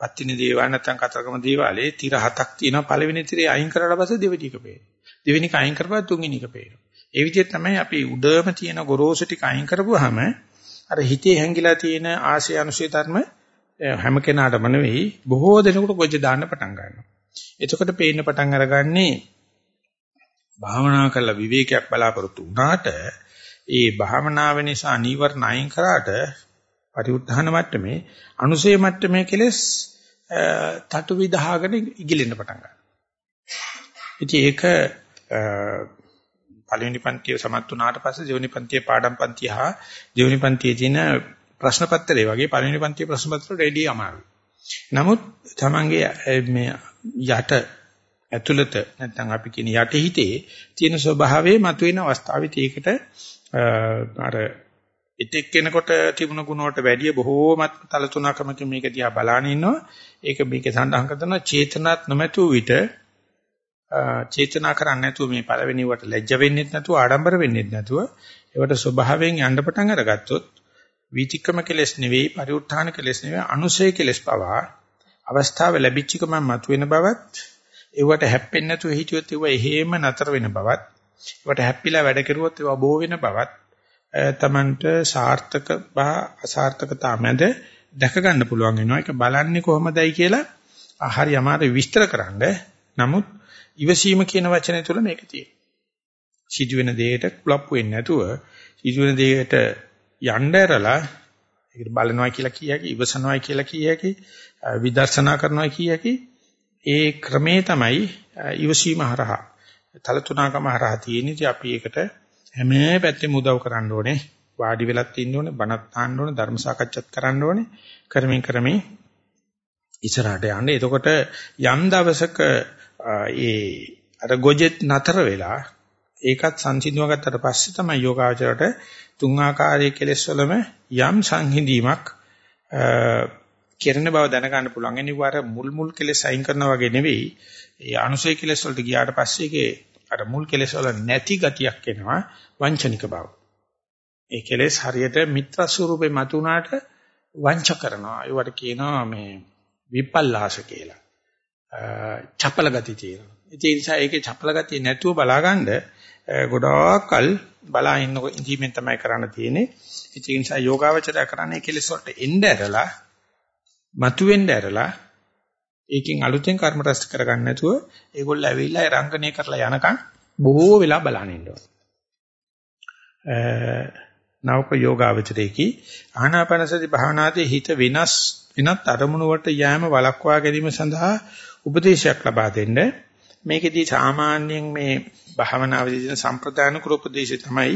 Speaker 1: පත්තිනි දේවාල නැත්නම් කතරගම දේවාලේ තිර හතක් තියෙනවා පළවෙනි තිරේ අයින් කරාට පස්සේ දෙවෙනි එක පේනවා. දෙවෙනි එක අයින් කරපුවා තුන්වෙනි එක පේනවා. ඒ විදිහට තමයි අපි උඩම තියෙන ගොරෝසු ටික අයින් කරපුවාම අර හිතේ හැංගිලා තියෙන ආශය අනුශය ධර්ම හැම කෙනාටම නෙවෙයි බොහෝ දෙනෙකුට ගොජ දාන්න පටන් ගන්නවා. එතකොට පේන්න පටන් අරගන්නේ භාවනා කරලා විවේකයක් බලාපොරොත්තු වුණාට ඒ භාවනාව නිසා නීවරණ අයින් කරාට පරිඋත්ථාන මට්ටමේ අනුසය මට්ටමේ කෙලස් තටු විදහාගෙන ඉගිලෙන්න පටන් ගන්නවා. ඉතින් ඒක පළවෙනි පන්තිය සමත් වුණාට පස්සේ දෙවෙනි පන්තියේ පාඩම් පන්තිය හා දෙවෙනි පන්තියේ තියෙන ප්‍රශ්න පත්‍රය වගේ පළවෙනි පන්තියේ ප්‍රශ්න පත්‍ර රෙඩි අමාරුයි. නමුත් තමන්ගේ මේ යට ඇතුළත නැත්නම් අපි කියන යටිහිතේ තියෙන ස්වභාවයේ මතුවෙන අවස්ථාවෙත් ඒකට අර ඉතික් කෙනකොට තිබුණ ගුණ වලට වැඩිය බොහෝමත් තල තුනකමකින් මේක දිහා බලාගෙන ඉන්නවා. ඒක මේකේ සඳහන් කරන චේතනාත් නොමැතුව විට චේතනා කරන්නේ නැතුව මේ පළවෙනි වට ලැජ්ජ වෙන්නේ නැතුව ආඩම්බර වෙන්නේ නැතුව ඒවට ස්වභාවයෙන් යන්න පටන් අරගත්තොත් වීතික්‍රම කෙලස් නෙවෙයි පරිඋත්ථාන කෙලස් නෙවෙයි අනුසය කෙලස් පවා අවස්ථාව ලැබිච්ච ගමන් මතුවෙන බවත් ඒවට හැප්පෙන්නේ නැතුව හිටියොත් ඒව එහෙම නතර වෙන බවත් ඒවට හැප්පිලා වැඩ කෙරුවොත් ඒව බෝ වෙන බවත් තමන්ට සාර්ථක බා අසාර්ථකතා මැද දැක ගන්න පුළුවන් වෙනවා. ඒක බලන්නේ කොහොමදයි කියලා හරි අමාරු විස්තර කරන්න. නමුත් ඉවසීම කියන වචනේ තුල මේක තියෙනවා. සිදුවෙන දෙයට කුලප්පු වෙන්නේ නැතුව සිදුවෙන දෙයට යන්න ඇරලා ඒකට බලනවා කියලා කියකි ඉවසනවා කියලා කියකි විදර්ශනා කරනවා කියකි ඒ ක්‍රමේ තමයි ඉවසීම හරහා තලතුණකම හරහා තියෙන්නේ අපි ඒකට හැම පැත්තෙම උදව් කරන්න ඕනේ වාඩි වෙලත් ඉන්න ඕනේ බණත් අහන්න ඕනේ ධර්ම සාකච්ඡාත් කරන්න ඕනේ කරමින් කරමින් ඉස්සරහට යන්න. එතකොට යම් දවසක ඒ අර ගොජෙත් නතර වෙලා ඒකත් සංසිඳුව ගත්තට පස්සේ තමයි යෝගාචරයට තුන් ආකාරයේ කෙලෙස් වලම යම් සංහිඳීමක් කෙරෙන බව දැනගන්න පුළුවන්. එනිවාර මුල් මුල් කෙලෙස් අයින් කරනවා වගේ නෙවෙයි. ඒ අනුසය කෙලෙස් වලට ගියාට පස්සේ ඒකේ අර මුල් කෙලෙස් වල නැති ගතියක් එනවා වංචනික බව. ඒ කෙලෙස් හරියට මිත්‍ර ස්වරූපේ මතුණාට වංච කරනවා. ඒවට කියනවා මේ විපල්ලාස කියලා. චපල ගති තියෙනවා. ඒ නිසා ඒකේ චපල ගතිය නැතුව බලාගන්න ගොඩාක්කල් බලා ඉන්න ඉඳීමෙන් තමයි කරන්න තියෙන්නේ. ඒ නිසා යෝගාවචරය කරන්නේ කෙලෙස් වලට එන්න ඇරලා මතුවෙන්න ඇරලා ඒකෙන් අලුතෙන් කර්ම රැස් කරගන්න නැතුව ඒගොල්ලෝ ඇවිල්ලා ඒ රංගනය කරලා යනකම් බොහෝ වෙලා බලන්න ඉන්නවා. නවක යෝගාවචරයේකි ආනාපානසති භාවනාදී හිත වෙනස් වෙනත් අරමුණු වලට යෑම වළක්වා ගැනීම සඳහා උපදේශයක් ලබා දෙන්න. මේකෙදී සාමාන්‍යයෙන් මේ භාවනාවේදී දෙන සම්ප්‍රදාන කුරුපදේශය තමයි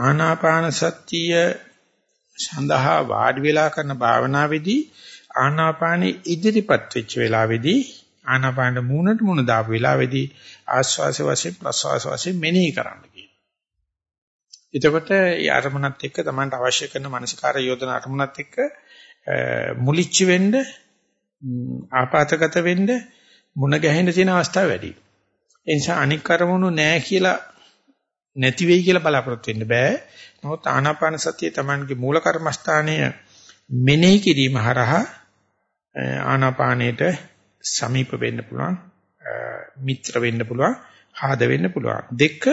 Speaker 1: ආනාපාන සතිය සඳහා වාඩි වෙලා කරන භාවනාවේදී ආනාපානෙ ඉදිරිපත් වෙච්ච වෙලාවේදී ආනාපාන මූණට මූණ දාපු වෙලාවේදී ආස්වාස වශයෙන් ප්‍රස්වාස වශයෙන් මෙනෙහි කරන්න කියනවා. එතකොට ඒ අරමුණත් එක්ක Tamanට අවශ්‍ය කරන මානසිකාර යෝධන අරමුණත් එක්ක මුලිච්ච වෙන්න ආපాతගත වෙන්න මුණ ගැහෙන්න තියෙන අවස්ථා වැඩි. ඒ නිසා අනික් අරමුණු නැහැ කියලා නැති වෙයි කියලා බලාපොරොත්තු වෙන්න බෑ. නමුත් ආනාපාන සතිය Tamanගේ මූල කර්මස්ථානය මෙනෙහි කිරීම හරහා ආනාපානයට සමීප වෙන්න පුළුවන් මිත්‍ර වෙන්න පුළුවන් ආද වෙන්න පුළුවන් දෙක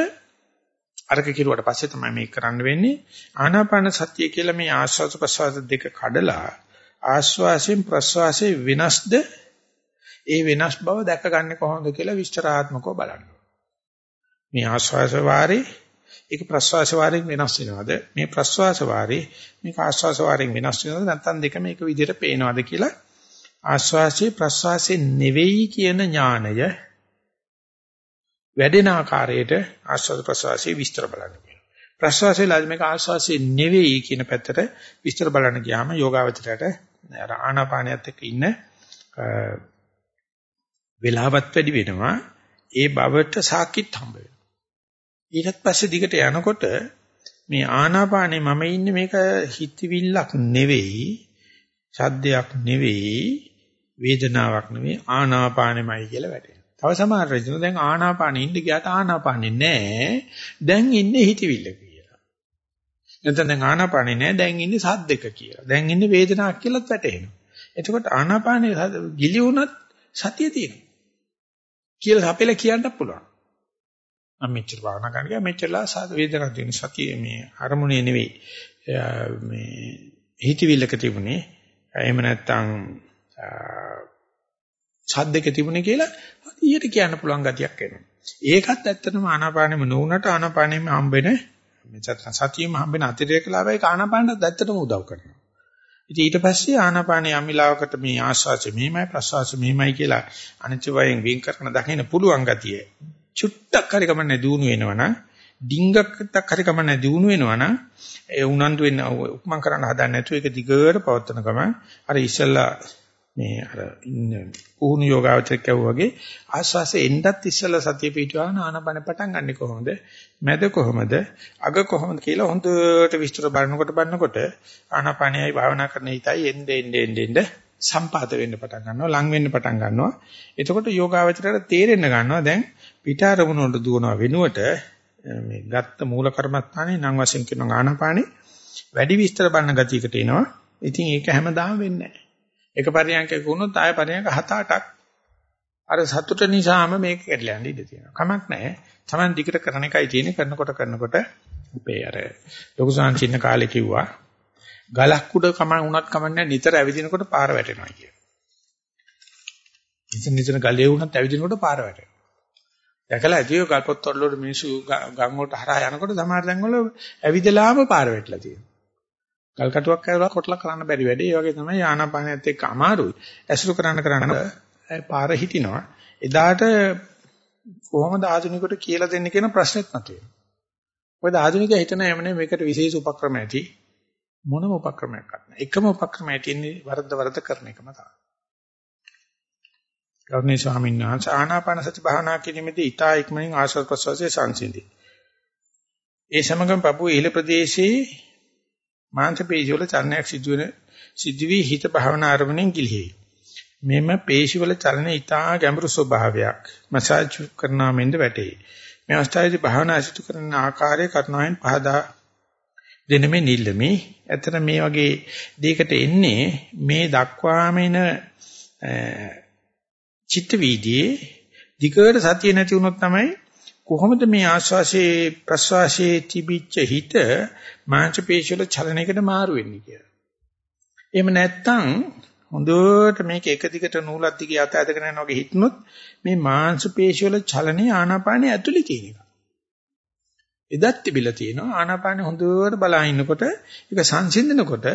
Speaker 1: අරක කිරුවට පස්සේ තමයි මේක කරන්න වෙන්නේ ආනාපාන සතිය කියලා මේ ආස්වාද ප්‍රසවාස දෙක කඩලා ආස්වාසයෙන් ප්‍රසවාසයේ වෙනස්ද ඒ වෙනස් බව දැක ගන්න කොහොමද කියලා විස්තරාත්මකව බලන්න. මේ ආස්වාස වාරේ ඒක ප්‍රස්වාස වාරයෙන් වෙනස් වෙනවද? මේ ප්‍රස්වාස වාරේ මේක ආස්වාස වාරයෙන් වෙනස් වෙනවද? නැත්නම් දෙක මේක විදිහට පේනවද කියලා? ආස්වාසේ ප්‍රස්වාසේ නෙවෙයි කියන ඥාණය වැඩෙන ආකාරයට ආස්වාද ප්‍රස්වාසයේ විස්තර බලන්න කියනවා. ප්‍රස්වාසයේ ලාජ මේක ආස්වාසේ නෙවෙයි කියන පැත්තට විස්තර බලන්න ගියාම යෝගාවචරයට අර ආනාපානියත් එක්ක ඉන්න වෙලාවත් වැඩි වෙනවා. ඒ බවට සාකිත් හම්බ වෙනවා. ඊට පස්සේ දිගට යනකොට මේ ආනාපානේ මම ඉන්නේ මේක හිතවිල්ලක් නෙවෙයි, සද්දයක් නෙවෙයි, වේදනාවක් නෙවෙයි ආනාපානෙමයි කියලා වැටෙනවා. තව සමහර රජන දැන් ආනාපානෙ ඉන්න ගියාට ආනාපානෙ නෑ. දැන් ඉන්නේ හිතවිල්ල කියලා. නැත්නම් දැන් ආනාපානෙ නෑ දැන් ඉන්නේ සද්දක කියලා. දැන් ඉන්නේ වේදනාවක් කියලාත් වැටෙනවා. එතකොට ආනාපානෙ ගිලි වුණත් සතිය තියෙනවා. කියලා අපෙලා කියන්න පුළුවන්. මම මෙච්චර භාවනා කරන ගියා මෙච්චරලා සාද වේදනාවක් තියෙන සතිය මේ අරමුණේ නෙවෙයි. මේ හිතවිල්ලක තිබුණේ. එහෙම නැත්නම් සද්දක තිබුණේ කියලා ඊට කියන්න පුළුවන් ගතියක් එනවා. ඒකත් ඇත්තටම ආනාපානෙම නොවුනට ආනාපානෙම හම්බෙන මේ සතියෙම හම්බෙන අතිරේක ලාභයක ආනාපානට ඇත්තටම උදව් කරනවා. ඉතින් ඊට පස්සේ ආනාපානිය අමිලාවකට මේ ආස්වාසය මෙහිමයි ප්‍රස්වාසය මෙහිමයි කියලා අනිත්‍ය වයෙන් වින් කරන දකින්න පුළුවන් ගතිය. චුට්ටක් හරි කමන්නේ දුණු වෙනවනම් ඩිංගක්ක් හරි කමන්නේ දුණු වෙනවනම් ඒ උනන්දු වෙන්න උපමන් කරන්න හදන්නේ නැතුව ඒක දිගට පවත්වන ගමන් අර ඉස්සල්ලා මේ අර ඉන්න පුහුණු යෝගාවචරයක් කියවුවා වගේ ආස්වාසේ එන්නත් ඉස්සලා සතිය පිටවන ආනපන පටන් ගන්නෙ කොහොමද? මැද කොහොමද? අග කොහොමද කියලා හොඳට විස්තර බලනකොට බලනකොට ආනපනයයි භාවනා කරන හිතයි එnde ende ende ende සම්පාත වෙන්න පටන් ගන්නවා ලං වෙන්න පටන් ගන්නවා. එතකොට යෝගාවචරයට තේරෙන්න ගන්නවා දැන් පිට අරමුණ වලට දුවනවා වෙනුවට මේ ගත්ත මූල කර්මස්ථානේ නම් වශයෙන් කියන ආනපානේ වැඩි විස්තර බලන ගතියකට එනවා. ඉතින් ඒක හැමදාම වෙන්නේ නැහැ. එක පරියන්කයක වුණොත් ආය පරියන්ක 7-8ක් අර සතුට නිසාම මේක කැඩලා යන්න ඉඩ තියෙනවා. කමක් නැහැ. Taman දිගට කරන එකයි තියෙන්නේ කරනකොට කරනකොට අපේ අර ලොකු සංචින්න කාලේ කිව්වා ගලක් උඩ කම වුණත් කමන්නේ නිතර ඇවිදිනකොට පාර වැටෙනවා කියලා. ඉතින් නිතර ගලේ වුණත් ඇවිදිනකොට පාර වැටෙනවා. දැකලා ඇතිව ගල්පොත් වල මිනිස්සු ගම් වලට හරහා යනකොට සමහර තැන්වල ඇවිදලාම පාර වැටලා තියෙනවා. ගල් කටුවක් කරලා කොටලා කරන්න බැරි වැඩේ. ඒ වගේ තමයි ආනාපානයත් එක්ක අමාරුයි. ඇසුරු කරන්න කරන්න පාර හිටිනවා. එදාට කොහොමද ආධුනිකට කියලා දෙන්නේ කියන ප්‍රශ්නෙත් මතුවෙනවා. මොකද ආධුනිකයා හිතන එමනේ මේකට විශේෂ උපක්‍රම ඇති මොනම උපක්‍රමයක් නැහැ. එකම උපක්‍රමය තියෙන්නේ වරද්ද වරද්ද කරන එකම තමයි. ගෞරවනීය ස්වාමීන් වහන්සේ ආනාපාන සති භාවනා කිරීමේදී ඊතා ඉක්මනින් ආශ්වාස ප්‍රශ්වාසයේ සංසිඳි. ඒ සමගම පපුව ඉහළ ප්‍රදේශයේ මාංශ පේශි වල චලනයක් සිදුවෙන සිදුවි හිත භාවනා ආරම්භණයෙන් ගිලිහි. මෙම පේශි වල චලන ඊටා ගැඹුරු ස්වභාවයක් මසාජ් කරනා මෙන්ද වැටේ. මේ අවස්ථාවේදී භාවනා සිදු කරන ආකාරය කරනවෙන් පහදා දෙනෙමේ නිල්ලමි. ඇත්තට මේ වගේ දෙයකට එන්නේ මේ දක්වාම එන චිත්ත වීදියේ දිගට සතිය නැති වුණොත් තමයි කොහොමද මේ ආශ්වාසයේ ප්‍රශ්වාසයේ තිබිච්ච හිත මාංශ පේශිවල චලනයකට මාරු වෙන්නේ කියලා. එහෙම නැත්නම් හොඳට මේක එක දිගට නූලක් දිගේ අත ඇදගෙන යනවා වගේ හිටනොත් මේ මාංශ පේශිවල චලනේ ආනාපානයේ ඇතුලේ තියෙන එක. එදත් තිබිලා තියෙනවා ආනාපානෙ හොඳට බලා ඉන්නකොට ඒක සංසිඳනකොට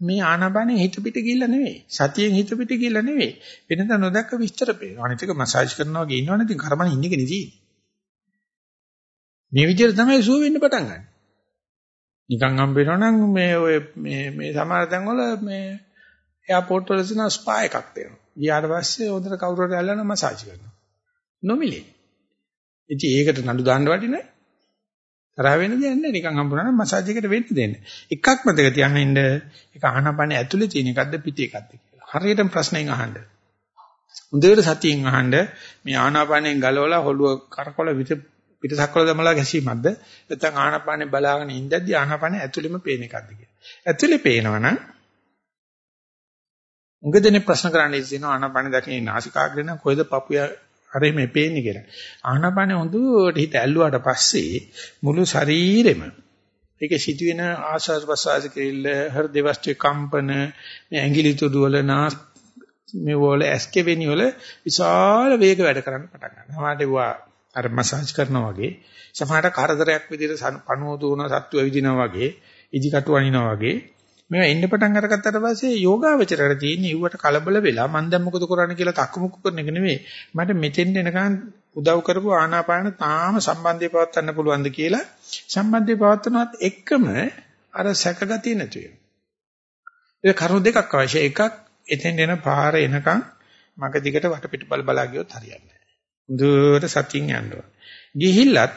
Speaker 1: මේ ආනාපානෙ හිත පිට ගිහිල්ලා නෙවෙයි. සතියෙන් හිත පිට ගිහිල්ලා නෙවෙයි. වෙනද නොදැක්ක විස්තර පේනවා. අනිත් එක මසාජ් කරනවා වගේ ඉන්නවනේ ඉතින් කරමන ඉන්නේ කෙනෙක් මේ විදිහට තමයි සුව වෙන්න පටන් ගන්න. නිකන් හම්බ වෙනවා නම් මේ ඔය මේ මේ සමහර තැන්වල මේ එයාපෝට් වල තියෙන ස්පා එකක් දෙනවා. ගියාට පස්සේ හොඳට කවුරු හරි අල්ලන මසාජ් කරනවා. නොමිලේ. ඉතින් ඒකට නඩු දාන්න වටිනේ. තරහ වෙන දෙයක් නැහැ. නිකන් හම්බුනා නම් මසාජ් එකට වෙන්න දෙන්න. එකක් මතක තියාගෙන ඉන්න ඒක ආහනපනේ ඇතුලේ තියෙන එකක්ද පිටේ එකක්ද කියලා. හරියටම ප්‍රශ්නෙන් අහන්න. හොඳට සතියෙන් අහන්න මේ ආනාපානෙන් ගලවලා හොළුව කරකවල පිටසක්වල දමලා ගැසීමක්ද නැත්නම් ආනාපානෙ බලාගෙන ඉඳද්දී ආනාපානෙ ඇතුළෙම පේන එකක්ද කියලා. ඇතුළේ පේනවනම් උඟදෙනේ ප්‍රශ්න කරන්න ඉස්සෙනවා ආනාපානෙ දකින්නේ නාසිකාග්‍රේ නම් කොයිද පපුය හරි මේ පේන්නේ කියලා. ආනාපානෙ හොඳට හිත ඇල්ලුවාට පස්සේ මුළු ශරීරෙම ඒකේ සිදුවෙන ආශාස ප්‍රසආස කෙල්ල හෘද වස්තු කම්පන මේ ඇඟිලි තුඩු වල නාස් මේ වල ඇස්කෙවෙනි වල විශාල වේග වැඩ කරන්න පටන් ගන්නවා. සමහරට අර මසාජ් කරනවා වගේ සමහරට කරදරයක් විදිහට පණුව දුවන සත්තු ඇවිදිනවා වගේ ඉදිකටු අනිනවා වගේ මේවා එන්න පටන් අරගත්තට පස්සේ යෝගාවචරයට තියෙන ඉුවට කලබල වෙලා මම දැන් මොකද කරන්නේ කියලා තක්කමුක්ක කරන එක නෙමෙයි මට මෙතෙන් එනකන් උදව් කරපු ආනාපාන තාම සම්බන්ධය පවත්වන්න පුළුවන්ද කියලා සම්බන්ධය පවත්වනවත් එක්කම අර සැකගතිය නැති වෙනවා. ඒක කරුණු දෙකක් අවශ්‍යයි. එකක් එතෙන් එන පාර එනකන් මග දිගට වටපිට බල බලා ගියොත් හරියන්නේ නැහැ. හොඳට සතියෙන් යන්න ඕන. ගිහිල්ලත්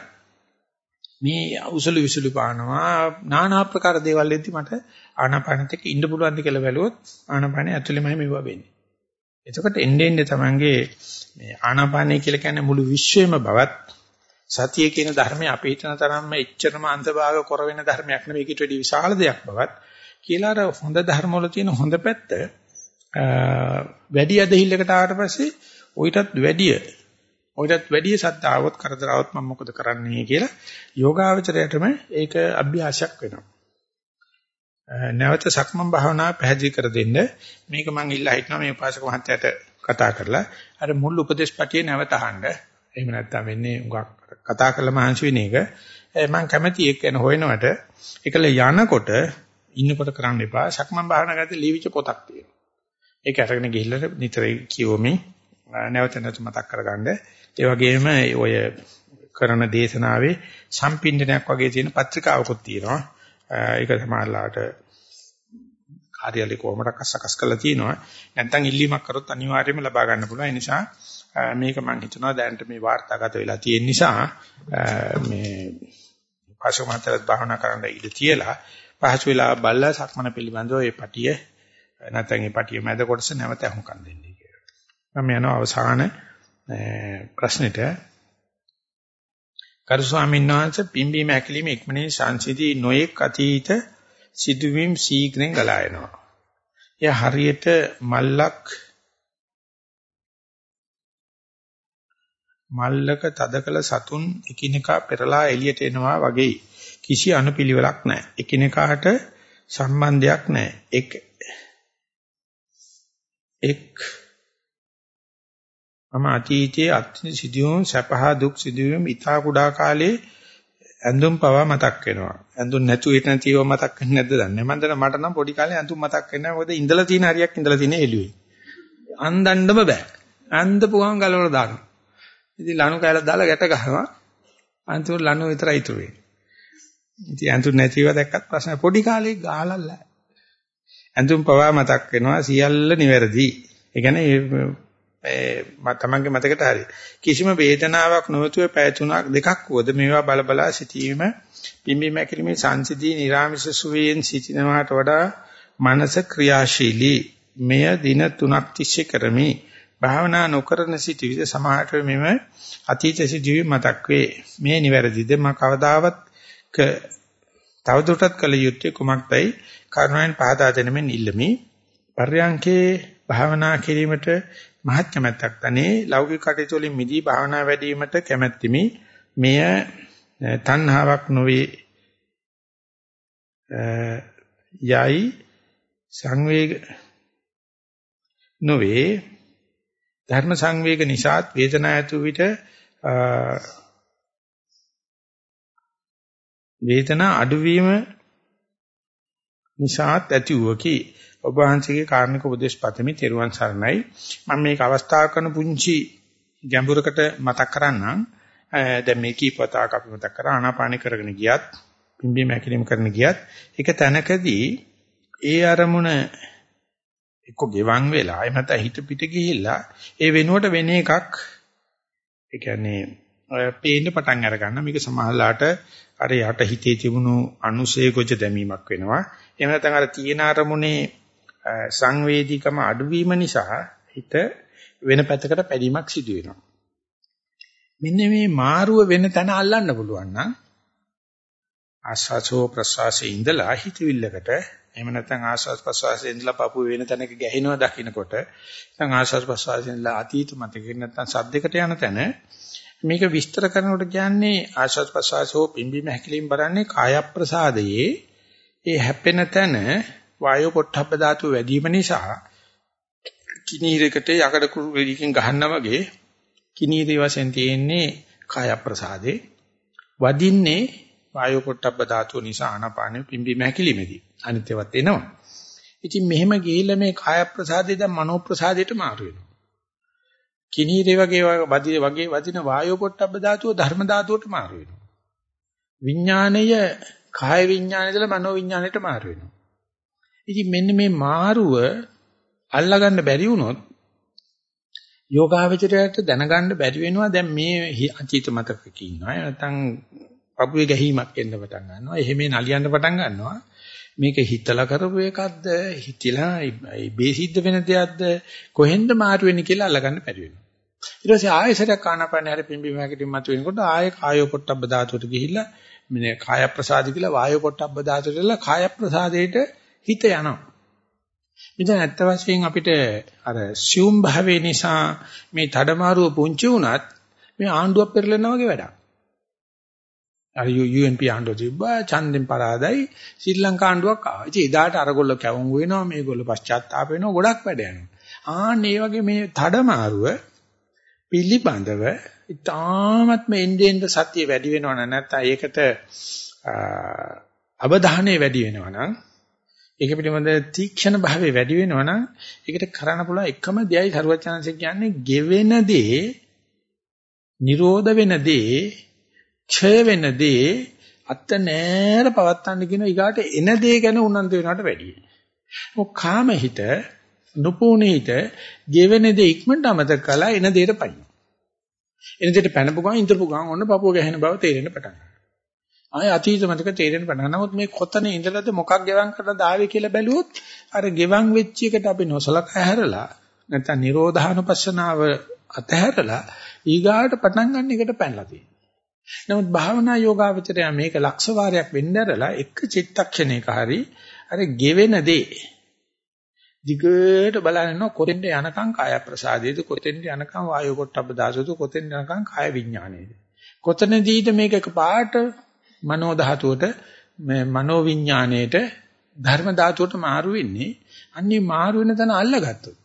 Speaker 1: මේ උසළු විසළු පානවා নানা ආකාර දේවල් එද්දි මට ආනාපානෙත් එක්ක ඉන්න පුළුවන්ද කියලා බැලුවොත් ආනාපානෙ ඇතුළෙමයි මෙවුවා වෙන්නේ. එතකොට එන්නේ එන්නේ තමන්ගේ මේ ආනාපානය කියලා කියන්නේ මුළු විශ්වෙම බවත් සතිය කියන ධර්මය අපේ හිතන තරම්ම එච්චරම අන්තභාග කර වෙන ධර්මයක් නෙවෙයි ඊට වඩා විශාල දෙයක් බවත් කියලා අර හොඳ ධර්ම වල තියෙන හොඳ පැත්ත වැඩි අදහිල්ලකට ආවට පස්සේ ඔయితත් වැඩිය ඔయితත් වැඩිය සත්‍යාවොත් කරදරවොත් මම මොකද කරන්නේ කියලා යෝගාවචරයටම ඒක අභ්‍යාසයක් වෙනවා. නැවත සක්මන් භාවනාව පැහැදිලි කර දෙන්න. මේක මම ඉල්ලා හිටනවා මේ උපාසක මහත්තයාට කතා කරලා. අර මුල් උපදේශපතියේ නැවත අහන්න. එහෙම නැත්නම් වෙන්නේ උගක් කතා කරලා මහන්සි වෙන එක. මම කැමැති ඒක ගැන හොයනවට ඒකල යනකොට ඉන්නකොට කරන්න එපා. සක්මන් භාවනා කරද්දී ලිවිච්ච පොතක් තියෙනවා. ඒක අරගෙන ගිහිල්ලා නිතර කියවමින් නැවත නැවත මතක් කරගන්න. ඒ වගේම ඔය කරන දේශනාවේ සම්පින්ඩනයක් වගේ තියෙන පත්‍රිකාවකුත් තියෙනවා. ඒක සමාජලාට කාර්යාලේ කොහොමද සකස් කරලා තියෙනවා. නැත්නම් ඉල්ලීමක් කරොත් අනිවාර්යයෙන්ම ලබා ගන්න පුළුවන්. ඒ නිසා මේක මම හිතනවා දැනට මේ වාර්තාගත වෙලා තියෙන නිසා මේ පාසකමතරත් භාවනා කරන්න ඉඩ තියලා පහසු වෙලා බල්ලා සක්මන පිළිබඳව ඒ පටිය නැත්නම් ඒ පටිය මැද කොටස නැවත අහුම්කම් දෙන්නේ කියලා. මම යනවා අවසාන ප්‍රශ්නෙට කරු ස්වාමීන් වහන්සේ පිම්බීම ඇකිලිම ඉක්මනේ සංසිදී නොයෙක් අතීත සිදුවීම් සීඝ්‍රයෙන් ගලා යනවා. එය හරියට මල්ලක් මල්ලක තදකල සතුන් එකිනෙකා පෙරලා එළියට එනවා වගේ කිසි අනුපිළිවෙලක් නැහැ. එකිනෙකාට සම්බන්ධයක් නැහැ. එක් එක් මම අතීතයේ අත්‍යන්ත සිදුවුම් සැපහා දුක් සිදුවීම් ඉතා කුඩා කාලේ ඇඳුම් පවා මතක් වෙනවා. ඇඳුම් නැතු හිට නැතිව මතක් වෙන්නේ නැද්ද දන්නේ. මම දන්න මට නම් පොඩි කාලේ ඇඳුම් මතක් වෙන්නේ නැහැ. මොකද ඉඳලා තියෙන හරියක් ඉඳලා තියෙන එළුවේ. අන්දන්නම බෑ. අන්දපුවම ගලවලා දානවා. ඉතින් ලණු කෑල්ල දාලා ගැට ගහනවා. අන්තිමට ලණු විතරයි ඉතුරු වෙන්නේ. ඉතින් ඇඳුම් නැතිව දැක්කත් ප්‍රශ්න පොඩි කාලේ ගාලල්ලා. ඇඳුම් පවා මතක් වෙනවා සියල්ල නිවැරදි. ඒ කියන්නේ ඒ තමන්ගේ මතකට හරි. කිසිම වේදනාවක් නොවතුව පැය තුනක් දෙකක් වුවද මේවා බල බලා සිටීම පිම්බි මැකිලිමේ සංසිදී නිරාමිස සුවයෙන් සිටිනවාට වඩා මනස ක්‍රියාශීලී. මෙය දින තුනක් තිස්සේ කරමි. භාවනා නොකරන සිට විද සමාහට මෙම අතීත සිදුවීම් මතක් වේ. මේ නිවැරදිද? මම කවදාවත් තවදුරටත් කළ යුත්තේ කුමක්දයි? කරුණාවෙන් පහදා දෙනමින් ඉල්ලමි. පර්යංකේ භාවනා කිරීමට මහත් කැමැත්තක් තනේ ලෞකික කටයුතු වලින් මිදී භාවනා වැඩිවීමට කැමැත්තිමි. මෙය තණ්හාවක් නොවේ. යයි සංවේග නොවේ ධර්ම සංවේග නිසාත් වේදනා ඇතු විට වේදනා අඩුවීම නිසාත් ඇති වූකි ඔබ වහන්සේගේ කාරණික උපදේශ පතමි තෙරුවන් සරණයි. මම මේක අවස්ථාව කරන පුංචි ගැඹුරකට මතක් කරන්නම්. දැන් මේ කීපතාවක් අපි මතක් කරා ආනාපාන කරගෙන ගියත් පිම්බීම හැකිලිම කරන ගියත් ඒක තැනකදී ඒ අරමුණ එක්ක ගෙවන් වෙලා එහෙම නැත්නම් හිත පිට ගිහිල්ලා ඒ වෙනුවට වෙන එකක් ඒ කියන්නේ පේන්න පටන් අර ගන්න මේක සමහරලාට අර යට හිතේ තිබුණු අනුසය ගොජ දැමීමක් වෙනවා. එහෙම නැත්නම් අර තියෙන අරමුණේ සංවේදීකම අඩුවීම නිසා හිත වෙන පැත්තකට පැදීමක් සිදු වෙනවා. මෙන්න මේ මාරුව වෙන තැන අල්ලන්න පුළුවන් නම් ආස්වාසෝ ප්‍රසවාසයේ ඉඳලා හිතවිල්ලකට එහෙම නැත්නම් ආස්වාස් ප්‍රසවාසයේ ඉඳලා පපුව වෙන තැනක ගැහෙනවා දකින්නකොට නැත්නම් ආස්වාස් ප්‍රසවාසයේ ඉඳලා අතීත මතකෙ නැත්නම් සද්දයකට යන තැන මේක විස්තර කරනකොට කියන්නේ ආස්වාස් ප්‍රසවාසෝ පිම්බීම හැකිලින් බලන්නේ කාය ප්‍රසාදයේ ඒ හැපෙන තැන වායෝ පොට්ටබ්බ ධාතු වැඩිම නිසා කිනීරකට යකඩ කුරුලකින් ගහන්නා වගේ කිනීරේ වශයෙන් තියෙන්නේ කාය ප්‍රසාදේ වදින්නේ වායෝ පොට්ටබ්බ ධාතුව නිසා ආනාපානෙ පිම්බීම හැකිලිමේදී අනිත් ඒවාත් එනවා. ඉතින් මෙහෙම ගිහිල්ලා මේ කාය ප්‍රසාදේ දැන් මනෝ ප්‍රසාදයට මාරු වෙනවා. කිනීරේ වගේ වගේ වගේ වදින වායෝ පොට්ටබ්බ ධාතුව ධර්ම ධාතුවට මාරු වෙනවා. විඥාණය කාය විඥාණයදලා මනෝ විඥාණයට මාරු වෙනවා. ඉතින් මෙන්න මේ මාරුව අල්ලගන්න බැරි වුණොත් යෝගාවචරයට දැනගන්න බැරි වෙනවා. දැන් මේ අචීත මතකක ඉන්නවා. නැත්නම් පපුවේ ගැහිමක් එන්න පටන් ගන්නවා. එහෙම නලියන්න පටන් ගන්නවා. මේක හිතලා කරපු එකක්ද? හිතලා බේසිද්ද වෙන දෙයක්ද? කොහෙන්ද මාරු වෙන්නේ කියලා අල්ලගන්න බැරි වෙනවා. ඊට පස්සේ ආයෙසරයක් ආනාපාන හැර පිම්බි මහැකිටින් මත වෙනකොට ආයෙ කායෝ පොට්ටබ්බ ධාතුවට ගිහිල්ලා මේ කාය ප්‍රසාද කියලා වායෝ පොට්ටබ්බ ධාතුවට ගිහිල්ලා කාය ප්‍රසාදයට හිත යනවා ඉතින් ඇත්ත වශයෙන් අපිට අර සියුම් භාවයේ නිසා මේ තඩමාරුව පුංචි වුණත් මේ ආණ්ඩුවක් පෙරලෙනා වගේ වැඩක්. අර UNP ආණ්ඩුව තිබ්බා ඡන්දෙන් පරාදයි ශ්‍රී ලංකා ආණ්ඩුවක් ආවා. ඉතින් එදාට අරගොල්ල කැවුම් වෙනවා මේගොල්ල පශ්චාත්තාප වෙනවා ගොඩක් වැඩ යනවා. ආන්න ඒ වගේ මේ තඩමාරුව පිළිබඳව ඉතාමත්ම එන්ඩෙන්ද සතිය වැඩි වෙනවා නැත්නම් ඒකට අවධානය වැඩි වෙනවා නම් ඒක පිළිබඳ තීක්ෂණ භාවය වැඩි වෙනවා නම් ඒකට කරන්න පුළුවන් එකම දෙයයි සරුවචනanse කියන්නේ ගෙවෙන දේ නිරෝධ වෙන දේ ඡය වෙන දේ අත්ත නෑර පවත්තන්න කියන ඊගාට එන දේ ගැන උනන්දු වෙනවට වැඩියි. මොක කාම හිත නුපුණේ හිත ගෙවෙන දේ ඉක්මනට අමතක කළා එන දෙයට පයින්. එන දෙයට පැනපු ගමන් ඉඳපු ගමන් ඔන්න පපුව ගැහෙන බව තේරෙන්න පටන් ගන්නවා. ආය අතීත මතක තේරෙන්න පටන් නමුත් මේ කොතන ඉඳලාද මොකක් ගෙවම් කරලා දාවේ කියලා බැලුවොත් අර ගෙවම් වෙච්ච එකට අපි නොසලකා හැරලා නැත්නම් නිරෝධානුපස්සනාව අතහැරලා ඊගාට පටන් ගන්න එකට පැනලා තියෙනවා. නමුත් භාවනා යෝගාවචරය මේක ලක්ෂ වාරයක් වෙnderලා එක චිත්තක්ෂණයක හරි අර ගෙවෙන දේ දිගට බලන කොතෙන්ද යනකම් කාය ප්‍රසාදයේද කොතෙන්ද යනකම් වායෝ පොට්ටබ්බ දාසතු කොතෙන්ද යනකම් කාය විඥානයේද? කොතනදීද මේක එකපාරට මනෝ ධාතුවට මේ මනෝ විඥාණයට ධර්ම ධාතුවට මාරු වෙන්නේ අන්නේ මාරු වෙන තැන අල්ලගත්තොත්.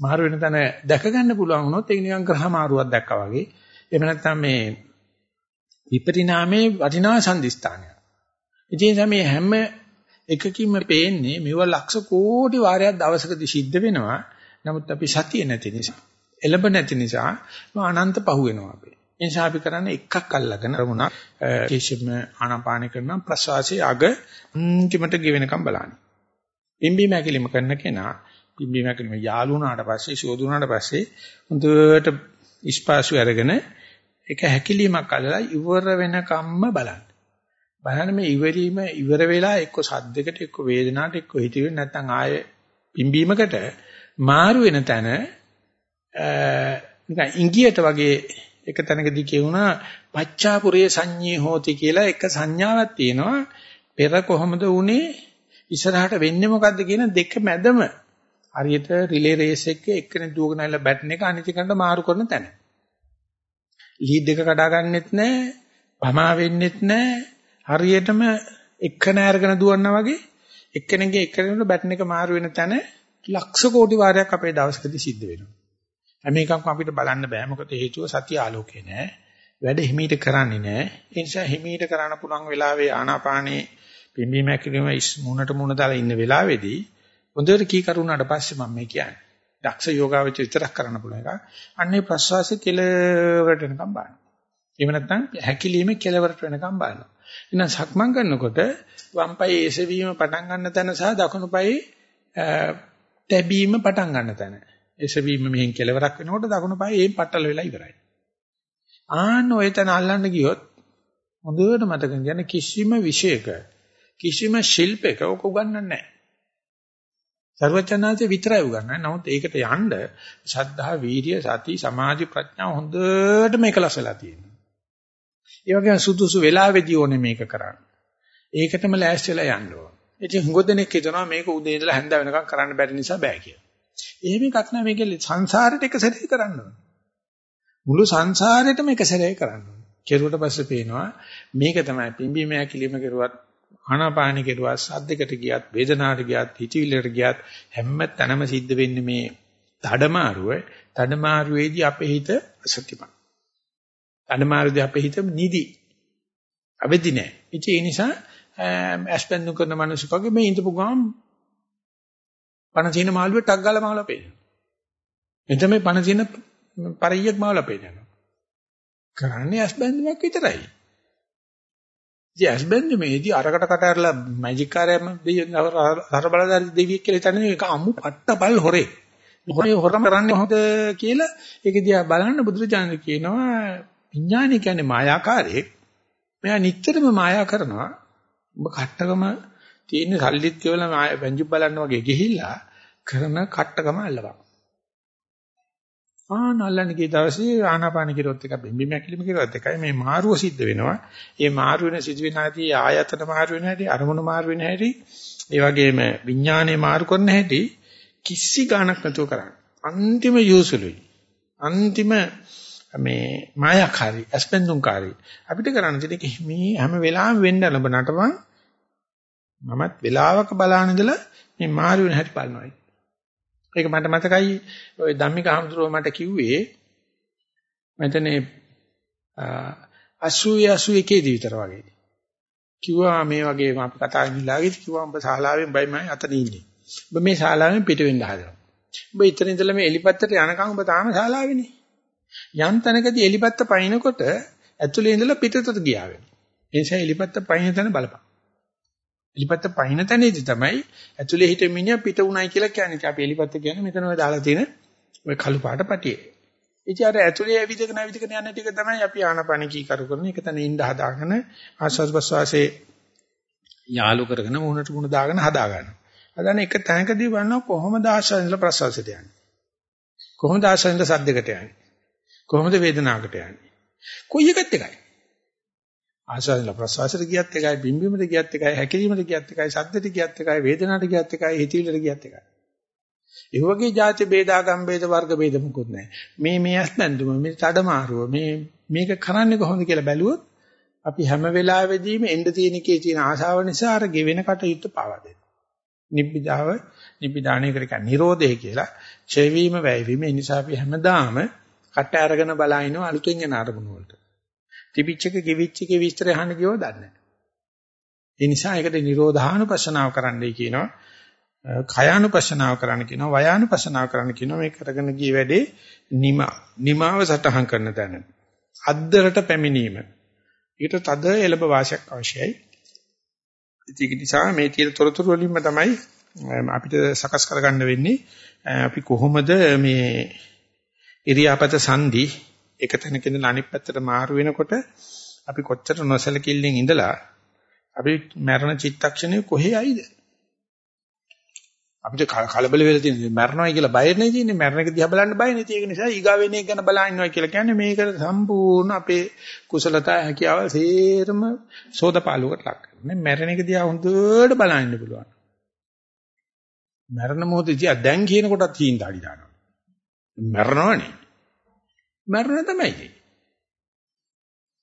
Speaker 1: මාරු වෙන තැන දැක ගන්න පුළුවන් වුණොත් ඒක නිකන් ග්‍රහ මාරුවක් දැක්කා වගේ. එහෙම නැත්නම් මේ විපරිණාමේ වටිනා සම්දිස්ථානය ඉතින් මේ හැම එකකින්ම පේන්නේ මෙව ලක්ෂ කෝටි වාරයක් දවසකදී සිද්ධ වෙනවා. නමුත් අපි සතිය නැති නිසා එළඹ නැති නිසා අනන්ත පහු වෙනවා අපි. ඒ නිසා අපි කරන්නේ එකක් අල්ලගෙන රමුණක් කිසිම ආනාපාන කරන ප්‍රසවාසයේ අග අන්තිමට ගෙවෙනකම් බලන්නේ. පිම්බි මැකිලිම කරන කෙනා පිම්බි මැකිලිම යාළු වුණාට පස්සේ ශෝධ වුණාට පස්සේ හොඳට ඉස්පාසු අරගෙන එක හැකිලීමක් අල්ලලා ඉවර වෙනකම්ම බලන්න. බලන්න මේ ඉවරීම ඉවර වෙලා එක්ක සද්දයකට එක්ක වේදනාවට එක්ක හිතෙන්නේ නැත්නම් ආයේ පිම්බීමකට මාරු වෙන තැන නිකන් ඉංගියට වගේ එක තැනකදී කියුණා පච්චාපුරේ සංඤේ හෝති කියලා එක සංඥාවක් තියෙනවා. පෙර කොහොමද වුනේ? ඉස්සරහට වෙන්නේ මොකද්ද කියන දෙක මැදම. හරියට රිලේ රේස් එකේ එක්කෙනෙක් දුවගෙන ආලා බැටන් එක අනිත් එකට මාරු කරන තැන. ලීඩ් එක කඩා ගන්නෙත් නැහැ පමා වෙන්නෙත් නැහැ හරියටම එක්කන අරගෙන දුවනවා වගේ එක්කෙනෙක්ගේ එක්කෙනෙකුට බැටන් එක මාරු වෙන තැන ලක්ෂ කෝටි වාරයක් අපේ දවසකදී සිද්ධ වෙනවා. හැම එකක්ම අපිට බලන්න බෑ මොකද හේතුව සත්‍ය ආලෝකේ නෑ වැඩ හිමීට කරන්නේ නෑ ඒ නිසා හිමීට කරන්න පුළුවන් වෙලාවේ ආනාපානේ පිම්බීම හැකිලිම මුණට මුණ දාලා ඉන්න වෙලාවේදී හොඳට කී කරුණාට පස්සේ මම මේ කියන්නේ. දක්ෂ යෝගාවචර විතරක් කරන්න පුළුවන් එක. අන්නේ ප්‍රශ්වාසයේ කෙලවරට එනකම් බලන්න. එහෙම නැත්නම් හැකිලිම කෙලවරට වෙනකම් බලන්න. එහෙනම් සක්මන් කරනකොට වම් පායේ එසවීම පටන් ගන්න තැන සහ දකුණු පායේ තැබීම පටන් ගන්න තැන. එසවීම මෙහෙන් කෙලවරක් වෙනකොට දකුණු පායේ ඒන් පట్టල වෙලා ඉවරයි. ආන්න ඔය තැන අල්ලන්න ගියොත් හොඳට මතක ගන්න කිසිම විශේෂක කිසිම ශිල්පයක ඔක උගන්වන්නේ නැහැ. සර්වචනාංශේ විතරයි උගන්වන්නේ. නමුත් ඒකට යන්න ශ්‍රද්ධා, වීර්ය, සති, සමාධි, ප්‍රඥා හොඳට මේකලස් වෙලා තියෙනවා. ඒ වගේම සුදුසු වෙලාවෙදී ඕනේ මේක කරන්න. ඒකටම ලෑස්තිලා යන්න ඕන. ඉතින් හුඟදෙනෙක් හිතනවා මේක උදේ ඉඳලා හැන්ද වෙනකම් කරන්න බැරි නිසා බෑ කියලා. එහෙම එකක් නෑ මේක සංසාරෙට එක සැරේ කරන්න ඕන. මුළු සංසාරෙටම එක සැරේ කරන්න ඕන. කෙරුවට පස්සේ පේනවා මේක තමයි පිම්බීම ඇකිලිම කෙරුවත් ආනාපාන කෙරුවත් සද්දකට ගියත් වේදනාවට ගියත් හිතවිල්ලට ගියත් හැම තැනම සිද්ධ වෙන්නේ මේ තඩමාරුව. තඩමාරුවේදී අපේ හිත අසත්‍යමත්. තඩමාරුවේදී අපේ හිත නිදි. අවදි නෑ. ඉතින් ඒ නිසා ඇස්පෙන්දු කරන මිනිස්සු වගේ මේ ඉඳපු ගාම් පණ චීන මාළුවේ ටක් ගාලා මාළුවා පේනවා. එතන මේ පණ චීන පරියක් මාළුවා පේනවා. කරන්නේ ඇස්බැඳුමක් විතරයි. ඉතින් ඇස්බැඳුමේදී අරකට කට ඇරලා මැජික් කාර්යයම දෙයියන් හර බලදාරි දෙවියෙක් කියලා හිතන්නේ ඒක අම්මු පට්ටපල් හොරේ. හොරේ හොරම කරන්නේ හොද කියලා ඒක දිහා බලන්න බුදුරජාණන් කියනවා විඥානය කියන්නේ මායාකාරයෙක්. මෙයා නිටතරම මායා කරනවා. ඔබ කට්ටකම තියෙන සල්ලිත් කියලා වැංජු බලන්න වගේ ගිහිල්ලා කරන කට්ටකම අල්ලපන්. ආන අල්ලන්න ගිය දවසේ ආනාපාන කිරොත් එක බිම්බිම ඇකිලිම කිරොත් එකයි මේ මාරුව සිද්ධ වෙනවා. ඒ මාරු වෙන සිදුවෙන හැටි ආයතන මාරු වෙන හැටි අරමුණු මාරු වෙන හැටි ඒ වගේම විඥානේ මාරු කරන හැටි කිසි ගාණක් නැතුව කරන්න. අන්තිම යොසුලුයි. අන්තිම මේ මායාකාරී අස්පෙන්දුම්කාරී අපිට කරන්න තියෙන්නේ මේ හැම වෙලාවෙම වෙන්න ලබ නටවන් මමත් වෙලාවක බලන ඉඳලා මේ මාරු වෙන හැටි බලනවා. ඒක මට මතකයි ওই ධම්මික හඳුරෝ මට කිව්වේ මෙතනේ 80 81 දී විතර වගේ. කිව්වා මේ වගේ අපි කතා කරලාගෙත් කිව්වා උඹ ශාලාවෙන් බයි මම අතන ඉන්නේ. උඹ මේ ශාලාවෙන් පිට වෙන්න හදනවා. උඹ ඉතන ඉඳලා මේ එලිපත්තට යනකම් උඹ තාම ශාලාවේනේ. යම් තැනකදී එලිපත්ත පයින්නකොට ඇතුලේ ඉඳලා පිටතට ගියා වෙනවා. ඒ නිසා එලිපත්ත පයින්න තැන බලපන්. එලිපත්ත පහින තැනේදී තමයි ඇතුලේ හිට මිනිහා පිට උණයි කියලා කියන්නේ. අපි එලිපත්ත කියන්නේ මෙතන ඔය දාලා තියෙන ඔය කළු පාට පටියේ. ඉතින් අර ඇතුලේ ඇවිදගෙන ඇවිදගෙන යන ටික තමයි අපි ආනපන කී කරු කරන එක තැන ඉඳ හදාගෙන ආස්වාද ප්‍රසවාසයේ යාලු කරගෙන මුහුණට මුහුණ දාගෙන හදා ගන්න. හදන එක තැනකදී බලනවා කොහොමද ආස්වාදින්ද ප්‍රසවාසයට යන්නේ. කොහොමද ආස්වාදින්ද සද්දයකට යන්නේ. කොහොමද වේදනාවකට යන්නේ. කොයි එකත් එකයි. ආශාවෙන් ප්‍රසවාසයට ගියත් එකයි බිම්බිමට ගියත් එකයි හැකිලීමට ගියත් එකයි සද්දට ගියත් එකයි වේදනාවට ගියත් එකයි හිතවිලට ගියත් එකයි. ඒ වගේ જાති ભેදාගම් ભેද වර්ග ભેද මොකුත් නැහැ. මේ මේ අස්තන්දුම මේ මාරුව මේ මේක කරන්නේ කොහොමද කියලා බැලුවොත් අපි හැම වෙලාවෙදීම එන්න තියෙන කේ තියෙන ආශාව නිසා අර ගෙවෙන කටයුත්ත පාවා දෙනවා. නිබ්බිදාව නිබ්බිදාණය කර කියන්නේ Nirodhe කියලා. ඡේවීම වැයවීම ඒ නිසා අපි හැමදාම කට අරගෙන බලනවා අලුතෙන් එන අරමුණු වලට. තිබිච්ච එක ගෙවිච්ච එකේ විස්තර අහන්න ගියව දන්නේ නැහැ. ඒ නිසා ඒකට නිරෝධානුපස්සනාව කරන්නයි කියනවා. කයානුපස්සනාව කරන්න කියනවා. වයානුපස්සනාව කරන්න කියනවා. මේ කරගෙන ගිය වැඩේ නිම නිමාව සටහන් කරන තැන. අද්දරට පැමිණීම. ඊට තද එළඹ වාසියක් අවශ්‍යයි. ඒක නිසා මේ තියෙන තොරතුරු වලින්ම තමයි අපිට සකස් කරගන්න වෙන්නේ. අපි කොහොමද මේ ඉරියාපත සංදි එක තැනකින් අනිත් පැත්තට මාරු වෙනකොට අපි කොච්චර නොසලකිල්ලෙන් ඉඳලා අපි මරණ චිත්තක්ෂණය කොහේ ආයිද? අපිට කලබල වෙලා තියෙන මරණයි කියලා බය නේ තියෙන්නේ. මරණ එක දිහා බලන්න බය නේ ඒක නිසා ඊගාවෙන එක ගැන බලන් ඉන්නවා කියලා කියන්නේ මේක සම්පූර්ණ අපේ කුසලතා හැකියාව සේරම සෝදපාලුවකට ලක් කරනවා. මරණ එක දිහා හොඳට බලන් ඉන්න පුළුවන්. මරණ මොහොතදී දැන් කියන කොටත් හීන දාඩි දානවා. මරණවනේ. මරණ තමයි තියෙන්නේ.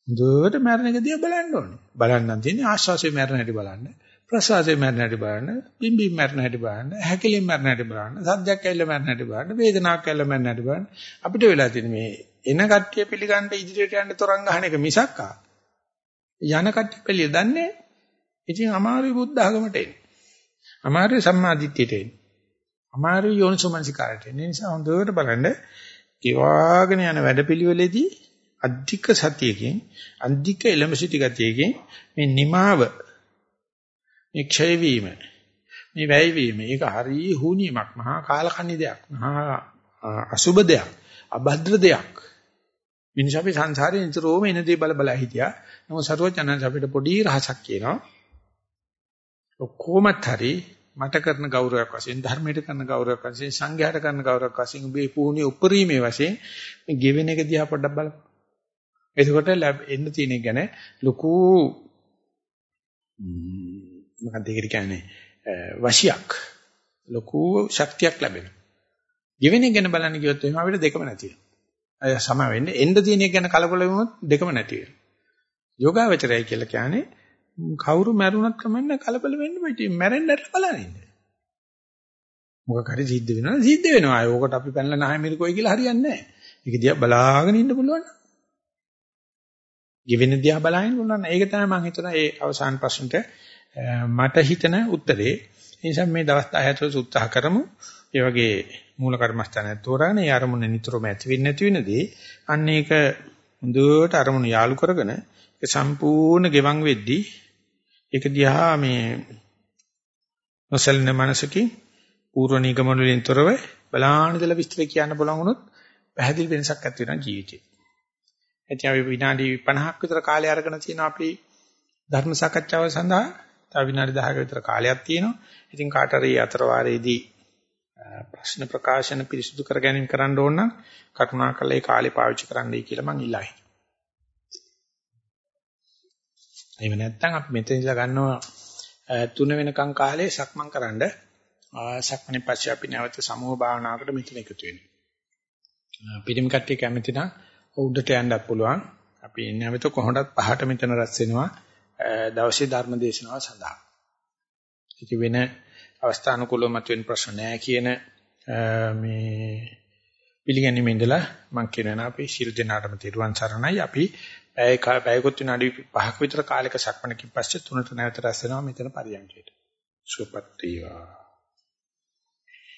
Speaker 1: දුවට මරණ එක දිහා බලන්න ඕනේ. බලන්න තියෙන්නේ ආශ්වාසයේ මරණ හැටි බලන්න, ප්‍රශ්වාසයේ මරණ හැටි බලන්න, පිම්බීම මරණ හැටි බලන්න, හැකිලින් මරණ හැටි බලන්න, සද්දයක් ඇවිල්ලා මරණ හැටි බලන්න, වේදනාවක් ඇවිල්ලා මරණ හැටි බලන්න. අපිට වෙලා තියෙන මේ එන කට්ටිය පිළිගන්න ඉදිරියට යන්න තරංග ගන්න එක මිසක් යන කට්ටිය පිළිය දන්නේ ඉතින් අමාරුයි බුද්ධ ආගමට එන්නේ. අමාරුයි සම්මාදිට්ඨියට එන්නේ. අමාරුයි යෝනිසෝමනසිකාරයට එන්නේ. නිසා හොඳට බලන්න ඉවාගෙන යන වැඩපිළිවෙලේදී අධික සතියකින් අධික එළඹ සිටි ගතියකින් මේ නිමාව මේ ක්ෂය වීම මේ වැය වීම ඒක හරිය හුනියමක් මහා කාලකන්ණි දෙයක් මහා අසුබ දෙයක් අභද්‍ර දෙයක්. මිනිස් අපි සංසාරේ නිතරම එන දේ බල බල හිටියා. නමුත් සරුවචනන්ස අපිට පොඩි රහසක් කියනවා. ඔක්කොමත් හරි මට කරන ගෞරවයක් වශයෙන් ධර්මයට කරන ගෞරවයක් වශයෙන් සංඝයාට කරන ගෞරවයක් වශයෙන් ඔබේ පුහුණුවේ උපරිමයේ වශයෙන් මේ ගෙවෙන එක දිහා පොඩ්ඩක් බලන්න. එතකොට එන්න තියෙන ගැන ලොකු මොකක්ද ඒකට කියන්නේ වශියක් ලොකු ශක්තියක් ලැබෙනවා. ගෙවෙන එක ගැන බලන්න කිව්වොත් එහෙනම් අපිට දෙකම නැති වෙනවා. අය සම වෙන්නේ එන්න තියෙන එක ගැන කලබල වුණොත් දෙකම නැති වෙනවා. යෝගාවචරය කියලා කියන්නේ කවුරු මැරුණත් කමන්නේ කලබල වෙන්න බෑ. මැරෙන්නට බලන්න ඉන්න. මොකක් හරි සිද්ධ වෙනවා සිද්ධ වෙනවා. ඕකට අපි පැනලා නැහැ මිරිකෝයි කියලා හරියන්නේ නැහැ. ඒක දිහා බලාගෙන ඉන්න පුළුවන්. ගෙවෙන දිහා බලාගෙන පුළුවන්. ඒක තමයි මම හිතනවා ඒ අවසාන ප්‍රශ්නට මට හිතන උත්තරේ. ඒ නිසා මේ දවස් 10 ඇතුළත උත්සාහ කරමු. ඒ වගේ මූල කර්මස්ථානයක් තෝරාගෙන ඒ අරමුණ නිතරම ඇති වෙන්නේ නැති වෙනදී අන්න ඒක හොඳට අරමුණ යාලු කරගෙන ඒ සම්පූර්ණ ගෙවන් වෙද්දී ඒක දිහා මේ නොසලින මනසකින් පූර්ව නිගමන වලින් තොරව බලාන ඉඳලා විස්තර කියන්න බලන් වුණොත් පැහැදිලි වෙනසක් ඇති වෙනවා ජීවිතේ. එතින් අපි විනාඩි 50ක් විතර කාලය අරගෙන තියෙනවා අපි ධර්ම සාකච්ඡාව සඳහා. තව විනාඩි 10ක විතර කාලයක් තියෙනවා. ඉතින් කාට හරි අතර වාරයේදී ප්‍රශ්න ප්‍රකාශන පිරිසුදු කර ගැනීම කරන්න ඕන නම් කරුණාකරලා ඒ කාලේ පාවිච්චි කරන්නයි කියලා මම ඉල්ලයි. එහෙම නැත්නම් අපි මෙතන ඉඳලා ගන්නවා තුන වෙනකන් කාලේ සක්මන් කරන්න. සක්මනේ පස්සේ අපි නැවත සමූහ භාවනාවකට මෙතන එකතු වෙනවා. පිටිම කට්ටිය කැමති නම් උඩට යන්නත් පුළුවන්. අපි නැවත කොහොමදත් පහට මෙතන රැස් වෙනවා. දවසේ ධර්ම දේශනාව සඳහා. ඉති වෙන අවස්ථානුකූලව මතුවෙන ප්‍රශ්න නැහැ කියන මේ පිළිගැනීමෙන් ඉඳලා මම කියනවා අපි ශිරු දෙනාටම තිරුවන් සරණයි අපි පැය පැයකොත් විනාඩි 5ක විතර කාලයක සක්මණකින් පස්සේ තුනට නැවත රැස් වෙනවා මෙතන පරියන්කේට. සුවපත් වේවා.